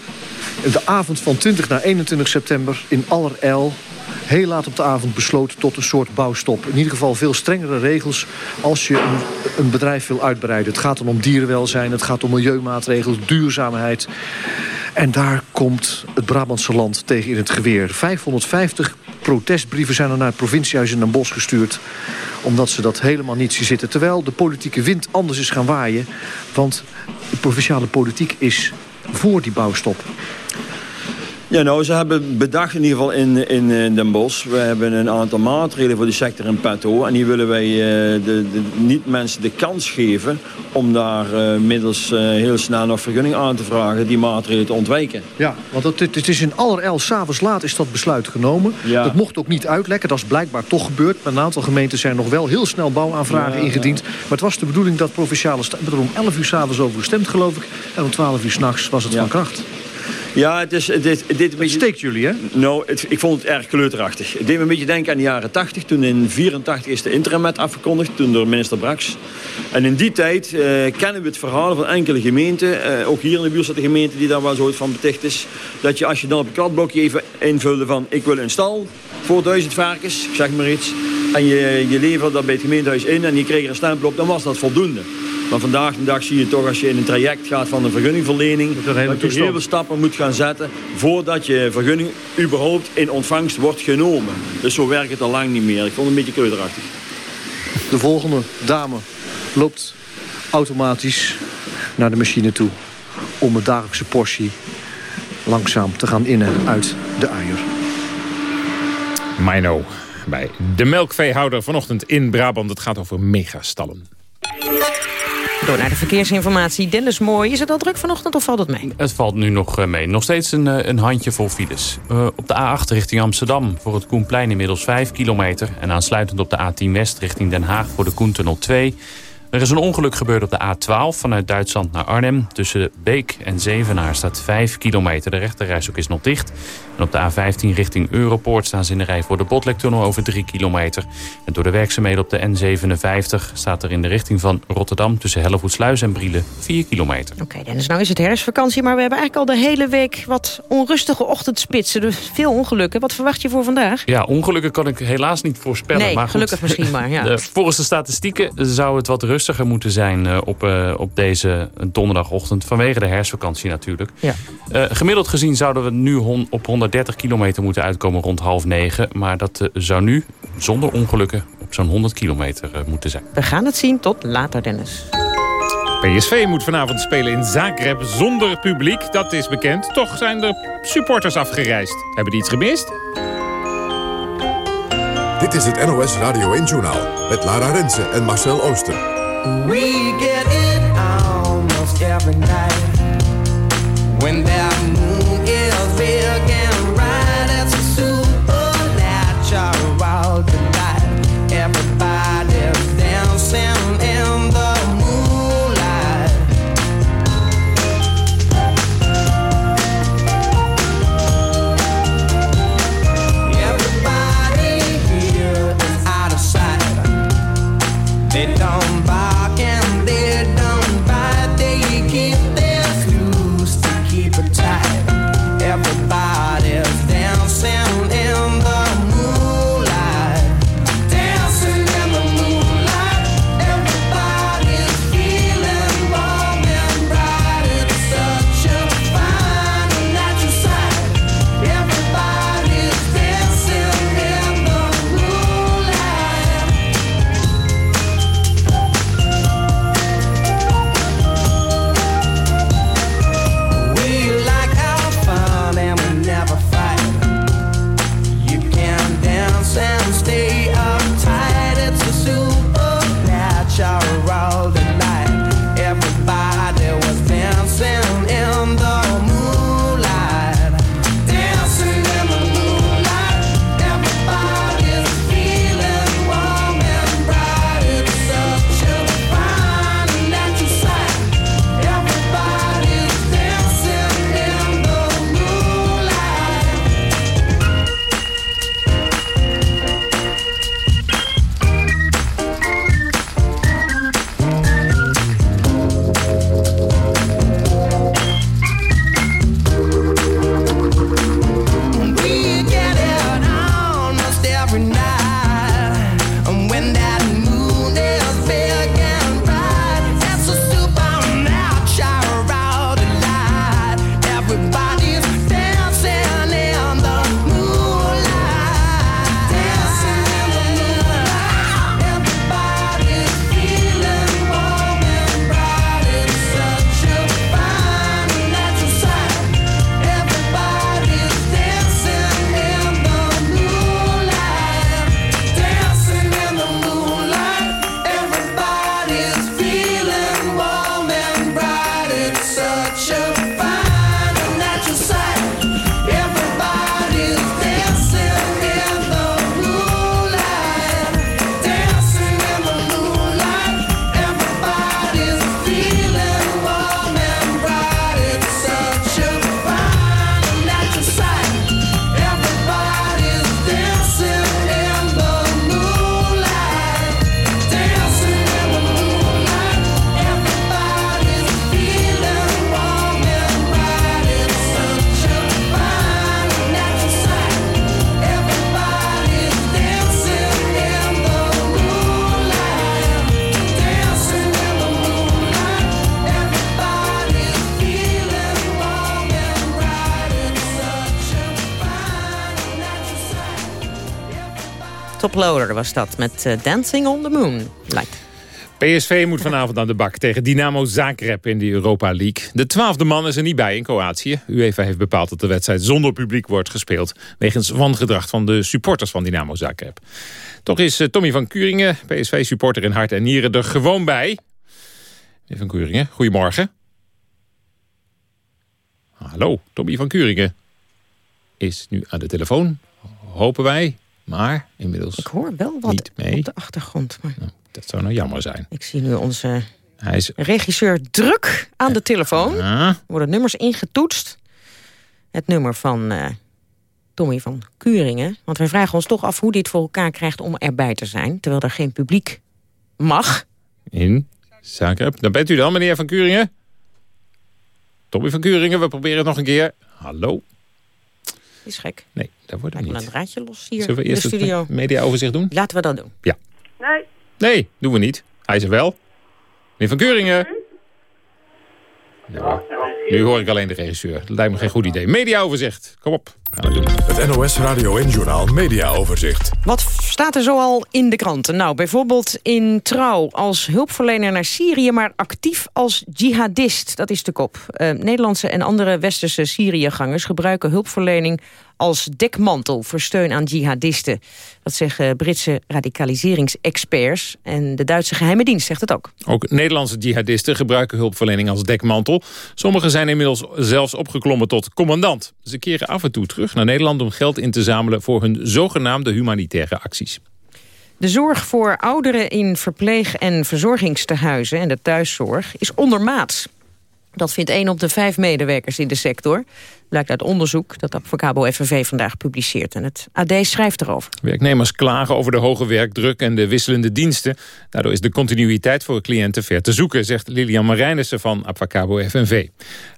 de avond van 20 naar 21 september in allerijl heel laat op de avond besloten tot een soort bouwstop. In ieder geval veel strengere regels als je een, een bedrijf wil uitbreiden. Het gaat dan om dierenwelzijn, het gaat om milieumaatregelen, duurzaamheid. En daar komt het Brabantse land tegen in het geweer. 550 protestbrieven zijn er naar het provinciehuis in Den Bosch gestuurd omdat ze dat helemaal niet zien zitten. Terwijl de politieke wind anders is gaan waaien. Want de provinciale politiek is voor die bouwstop. Ja, nou, ze hebben bedacht in ieder geval in, in, in Den Bosch. We hebben een aantal maatregelen voor de sector in petto. En die willen wij uh, de, de, niet mensen de kans geven om daar uh, middels uh, heel snel nog vergunning aan te vragen, die maatregelen te ontwijken. Ja, want het, het is in allerijl, s'avonds laat is dat besluit genomen. Ja. Dat mocht ook niet uitlekken, dat is blijkbaar toch gebeurd. Een aantal gemeenten zijn nog wel heel snel bouwaanvragen ja, ingediend. Maar het was de bedoeling dat provinciale... Er om 11 uur s'avonds over gestemd, geloof ik. En om 12 uur s'nachts was het van kracht. Ja, het, is, dit het steekt jullie, hè? Nou, het, ik vond het erg kleuterachtig. Het deed me een beetje denken aan de jaren 80. Toen in 84 is de interim afgekondigd, toen door minister Brax. En in die tijd uh, kennen we het verhaal van enkele gemeenten. Uh, ook hier in de buurt zat de gemeente die daar wel zo van beticht is. Dat je als je dan op een kladblokje even invulde van... ik wil een stal voor duizend varkens, ik zeg maar iets. En je, je levert dat bij het gemeentehuis in en je kreeg er een stempel op, dan was dat voldoende. Maar vandaag de dag zie je toch als je in een traject gaat van een vergunningverlening... dat, dat je heel veel stappen moet gaan zetten... voordat je vergunning überhaupt in ontvangst wordt genomen. Dus zo werkt het al lang niet meer. Ik vond het een beetje kleuterachtig. De volgende dame loopt automatisch naar de machine toe... om een dagelijkse portie langzaam te gaan innen uit de uier. Mino bij de melkveehouder vanochtend in Brabant. Het gaat over megastallen. Door naar de verkeersinformatie. Dennis Mooi, is het al druk vanochtend of valt het mee? Het valt nu nog mee. Nog steeds een, een handje vol files. Uh, op de A8 richting Amsterdam voor het Koenplein inmiddels 5 kilometer. En aansluitend op de A10 West richting Den Haag voor de Koentunnel 2. Er is een ongeluk gebeurd op de A12 vanuit Duitsland naar Arnhem. Tussen Beek en Zevenaar staat 5 kilometer. De rechterreis ook is nog dicht. En op de A15 richting Europoort staan ze in de rij voor de Botlektunnel over 3 kilometer. En door de werkzaamheden op de N57 staat er in de richting van Rotterdam... tussen Hellevoetsluis en Brielen 4 kilometer. Oké, okay, Dennis, nou is het herfstvakantie... maar we hebben eigenlijk al de hele week wat onrustige ochtendspitsen. Dus veel ongelukken. Wat verwacht je voor vandaag? Ja, ongelukken kan ik helaas niet voorspellen. Nee, maar goed, gelukkig misschien maar. Ja. volgens [LAUGHS] de statistieken zou het wat rustiger moeten zijn... Uh, op, uh, op deze donderdagochtend, vanwege de herfstvakantie natuurlijk. Ja. Uh, gemiddeld gezien zouden we nu op 130 kilometer moeten uitkomen rond half negen. Maar dat zou nu, zonder ongelukken, op zo'n 100 kilometer moeten zijn. We gaan het zien. Tot later, Dennis. PSV moet vanavond spelen in Zagreb zonder publiek. Dat is bekend. Toch zijn er supporters afgereisd. Hebben die iets gemist? Dit is het NOS Radio 1-journaal met Lara Rensen en Marcel Ooster. We get it almost every night. When that Toploader was dat, met eh, Dancing on the Moon. Like. PSV moet vanavond aan de bak tegen Dynamo Zagreb in de Europa League. De twaalfde man is er niet bij in Kroatië. UEFA heeft bepaald dat de wedstrijd zonder publiek wordt gespeeld... wegens wangedrag van de supporters van Dynamo Zagreb. Toch is eh, Tommy van Kuringen, PSV-supporter in hart en nieren, er gewoon bij. Meneer van Kuringen, goedemorgen. Hallo, Tommy van Kuringen is nu aan de telefoon, hopen wij. Maar inmiddels Ik hoor wel wat niet mee. op de achtergrond. Maar Dat zou nou jammer zijn. ik zie nu onze Hij is... regisseur druk aan de telefoon. Er worden nummers ingetoetst. Het nummer van eh, Tommy van Kuringen. Want wij vragen ons toch af hoe dit voor elkaar krijgt om erbij te zijn. Terwijl er geen publiek mag. in Zagreb. Dan bent u dan, meneer Van Kuringen? Tommy van Kuringen, we proberen het nog een keer. Hallo? Is gek. Nee, dat wordt het niet. een draadje los hier Zullen we in de eerst studio. het mediaoverzicht doen? Laten we dat doen. Ja. Nee. Nee, doen we niet. Hij is er wel. Meneer Van Kuringen. Nou, nu hoor ik alleen de regisseur. Dat lijkt me geen goed idee. Mediaoverzicht. Kom op. We gaan het doen. Het NOS Radio en Journaal Media Overzicht. Wat staat er zoal in de kranten? Nou, bijvoorbeeld in Trouw als hulpverlener naar Syrië... maar actief als jihadist, dat is de kop. Eh, Nederlandse en andere westerse Syriëgangers... gebruiken hulpverlening als dekmantel voor steun aan jihadisten. Dat zeggen Britse radicaliseringsexperts. En de Duitse geheime dienst zegt het ook. Ook Nederlandse jihadisten gebruiken hulpverlening als dekmantel. Sommigen zijn inmiddels zelfs opgeklommen tot commandant. Ze keren af en toe terug naar Nederland om geld in te zamelen... voor hun zogenaamde humanitaire acties. De zorg voor ouderen in verpleeg- en verzorgingstehuizen... en de thuiszorg is ondermaats. Dat vindt één op de vijf medewerkers in de sector. Blijkt uit onderzoek dat Advocabo FNV vandaag publiceert. En het AD schrijft erover. Werknemers klagen over de hoge werkdruk en de wisselende diensten. Daardoor is de continuïteit voor cliënten ver te zoeken... zegt Lilian Marijnissen van Abfacabo FNV.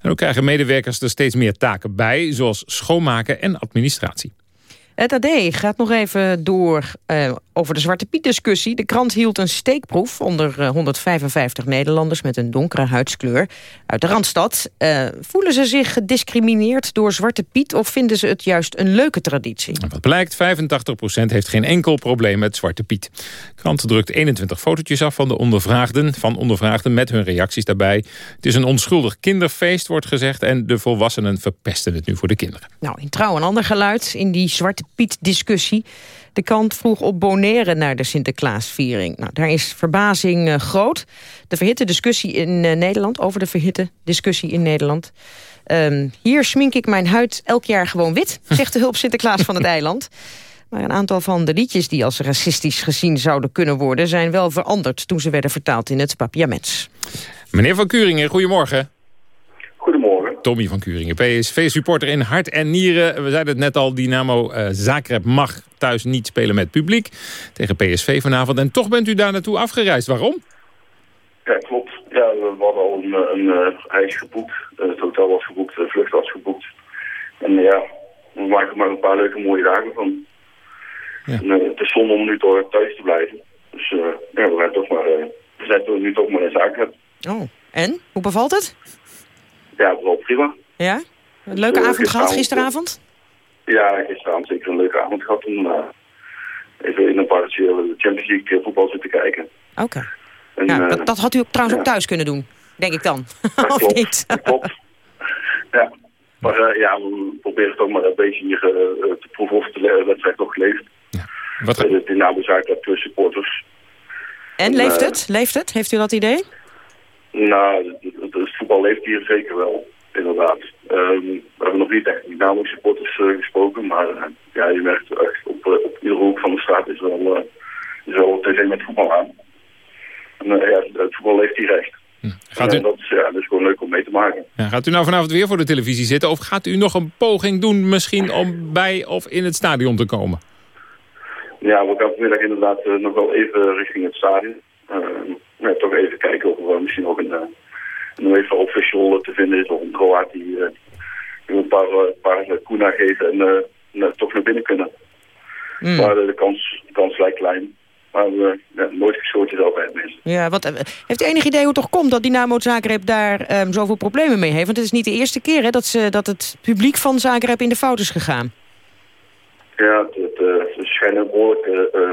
En ook krijgen medewerkers er steeds meer taken bij... zoals schoonmaken en administratie. Het AD gaat nog even door eh, over de Zwarte Piet-discussie. De krant hield een steekproef onder eh, 155 Nederlanders... met een donkere huidskleur uit de Randstad. Eh, voelen ze zich gediscrimineerd door Zwarte Piet... of vinden ze het juist een leuke traditie? Wat blijkt, 85% heeft geen enkel probleem met Zwarte Piet. De krant drukt 21 fotootjes af van de ondervraagden, van ondervraagden met hun reacties daarbij. Het is een onschuldig kinderfeest, wordt gezegd, en de volwassenen verpesten het nu voor de kinderen. Nou, in trouw een ander geluid in die Zwarte Piet-discussie. De krant vroeg op Bonaire naar de Sinterklaasviering. Nou, daar is verbazing eh, groot. De verhitte discussie in eh, Nederland, over de verhitte discussie in Nederland. Ehm, hier smink ik mijn huid elk jaar gewoon wit, [LAUGHS] zegt de hulp Sinterklaas van het eiland. Maar een aantal van de liedjes die als racistisch gezien zouden kunnen worden... zijn wel veranderd toen ze werden vertaald in het papiaments. Meneer Van Kuringen, goedemorgen. Tommy van Kuringen, PSV-supporter in hart en nieren. We zeiden het net al, Dynamo eh, Zagreb mag thuis niet spelen met publiek. Tegen PSV vanavond. En toch bent u daar naartoe afgereisd. Waarom? Ja, klopt. Ja, we hadden al een, een, reis geboekt. Eh, het hotel was geboekt, de vlucht was geboekt. En ja, we maken er maar een paar leuke mooie dagen van. En, eh, het is zonde om nu toch thuis te blijven. Dus eh, ja, we zijn toch maar, we zijn toch nu toch maar in zaken. Oh, en? Hoe bevalt het? Ja, wel prima. Ja? Een leuke Eh, avond gehad gisteravond? Ja, gisteravond zeker een leuke avond gehad om eh, even in een parkje de Champions League eh, voetbal zitten kijken. Oké. Ja, eh, dat, dat had u ook trouwens ook thuis kunnen doen, denk ik dan. [LAUGHS] of klopt. niet? Ja, maar eh, ja, we proberen toch maar een beetje hier eh, te proeven of de wedstrijd toch leeft. Wat... Uh, de Dynamo Zagreb plus supporters. En leeft eh, het? Leeft het? Heeft u dat idee? Nou, het, voetbal leeft hier zeker wel, inderdaad. Ehm, we hebben nog niet echt Dynamo supporters eh, gesproken, maar eh, ja, je merkt echt op, eh, op iedere hoek van de straat is wel, is wel tv met voetbal aan. En ja, het voetbal leeft hier echt. Hm. Gaat u- En dat, is, ja, dat is gewoon leuk om mee te maken. Ja, gaat u nou vanavond weer voor de televisie zitten? Of gaat u nog een poging doen misschien om bij of in het stadion te komen? Ja, we gaan vanmiddag inderdaad nog wel even richting het stadion. Ehm, ja, toch even kijken of er misschien nog een, eh, een UEFA official te vinden is of een Kroaat die, eh, die een paar, eh, paar eh, kuna geven en eh, toch naar binnen kunnen. Hmm. Maar eh, de kans, de kans lijkt klein. Maar eh, ja, nooit gestoord is altijd mis. Ja, wat, eh, heeft u enig idee hoe het toch komt dat Dynamo Zagreb daar ehm, zoveel problemen mee heeft? Want het is niet de eerste keer hè, dat, ze, dat het publiek van Zagreb in de fout is gegaan. ja, het, het, eh, ze schijnen behoorlijk eh, eh,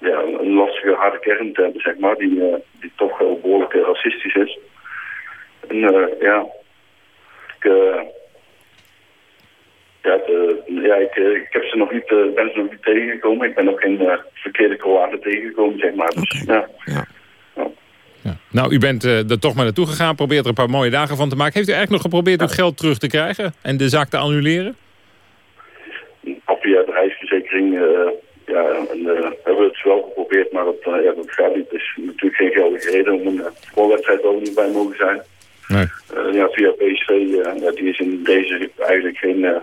ja, een lastige harde kern te hebben, zeg maar, die, eh, die toch wel behoorlijk eh, racistisch is. En eh, ja, ik, ja, ja ik, ik heb ze nog niet, ben ze nog niet tegengekomen. Ik ben nog geen verkeerde Kroaten tegengekomen, zeg maar. Dus, ja. Nou, u bent eh, er toch maar naartoe gegaan, probeert er een paar mooie dagen van te maken. Heeft u eigenlijk nog geprobeerd uw geld terug te krijgen en de zaak te annuleren? Via de reisverzekering, ja, en, eh, hebben we het wel geprobeerd, maar dat, eh, ja, dat gaat niet. Het is natuurlijk geen geldige reden om een uh, voorwedstrijd ook niet bij mogen zijn. Nee. Eh, ja, via PSV, eh, ja, die is in deze eigenlijk geen, eh,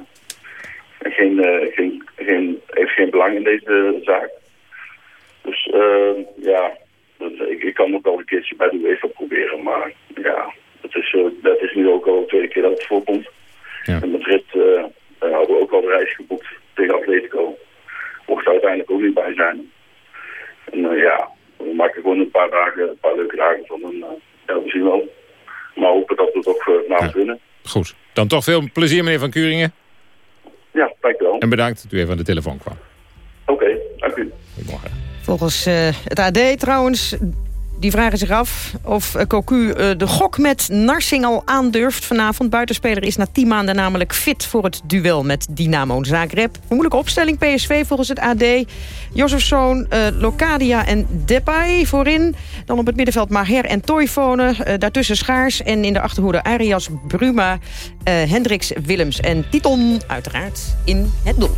geen, eh, geen, geen, heeft geen belang in deze zaak. Dus eh, ja, dat, ik, ik kan nog wel een keertje bij de UEFA proberen, maar ja, dat is, eh, dat is nu ook al de tweede keer dat het voorkomt. In Madrid eh, hadden we ook al de reis geboekt tegen Atletico. Mocht er uiteindelijk ook niet bij zijn. En eh, ja, we maken gewoon een paar dagen, een paar leuke dagen van. En, uh, ja, we zien wel. Maar hopen dat we het ook uh, nou kunnen. Goed. Dan toch veel plezier, meneer Van Kuringen. Ja, dankjewel. En bedankt dat u even aan de telefoon kwam. Oké, okay, dank u. Goedemorgen. Volgens uh, het AD trouwens, die vragen zich af of uh, Cocu uh, de gok met Narsing al aandurft vanavond. Buitenspeler is na tien maanden namelijk fit voor het duel met Dynamo Zagreb. Moeilijke opstelling PSV volgens het AD. Jozefzoon, uh, Locadia en Depay voorin. Dan op het middenveld Maher en Toivonen. Uh, daartussen Schaars en in de achterhoede Arias, Bruma, uh, Hendricks, Willems en Titon uiteraard in het doel.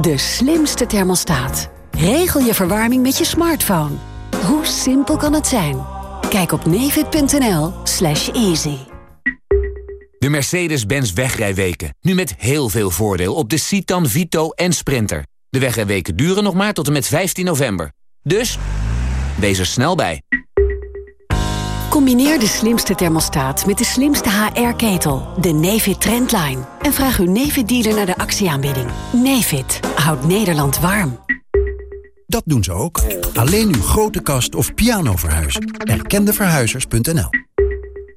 De slimste thermostaat. Regel je verwarming met je smartphone. Hoe simpel kan het zijn? Kijk op nefit.nl slash easy. De Mercedes-Benz wegrijweken. Nu met heel veel voordeel op de Citan, Vito en Sprinter. De wegrijweken duren nog maar tot en met 15 november. Dus, wees er snel bij. Combineer de slimste thermostaat met de slimste HR-ketel, de Nefit Trendline. En vraag uw Nefit-dealer naar de actieaanbieding. Nefit houdt Nederland warm. Dat doen ze ook. Alleen uw grote kast of piano verhuizen. Erkendeverhuizers.nl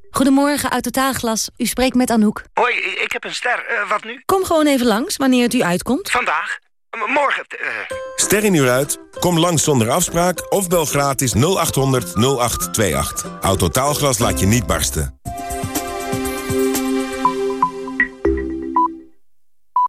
Goedemorgen, uit Totaalglas. U spreekt met Anouk. Hoi, ik heb een ster. Uh, wat nu? Kom gewoon even langs, wanneer het u uitkomt. Vandaag? Morgen? Uh... Ster in uur uit? Kom langs zonder afspraak of bel gratis 0800 0828. Autotaalglas laat je niet barsten.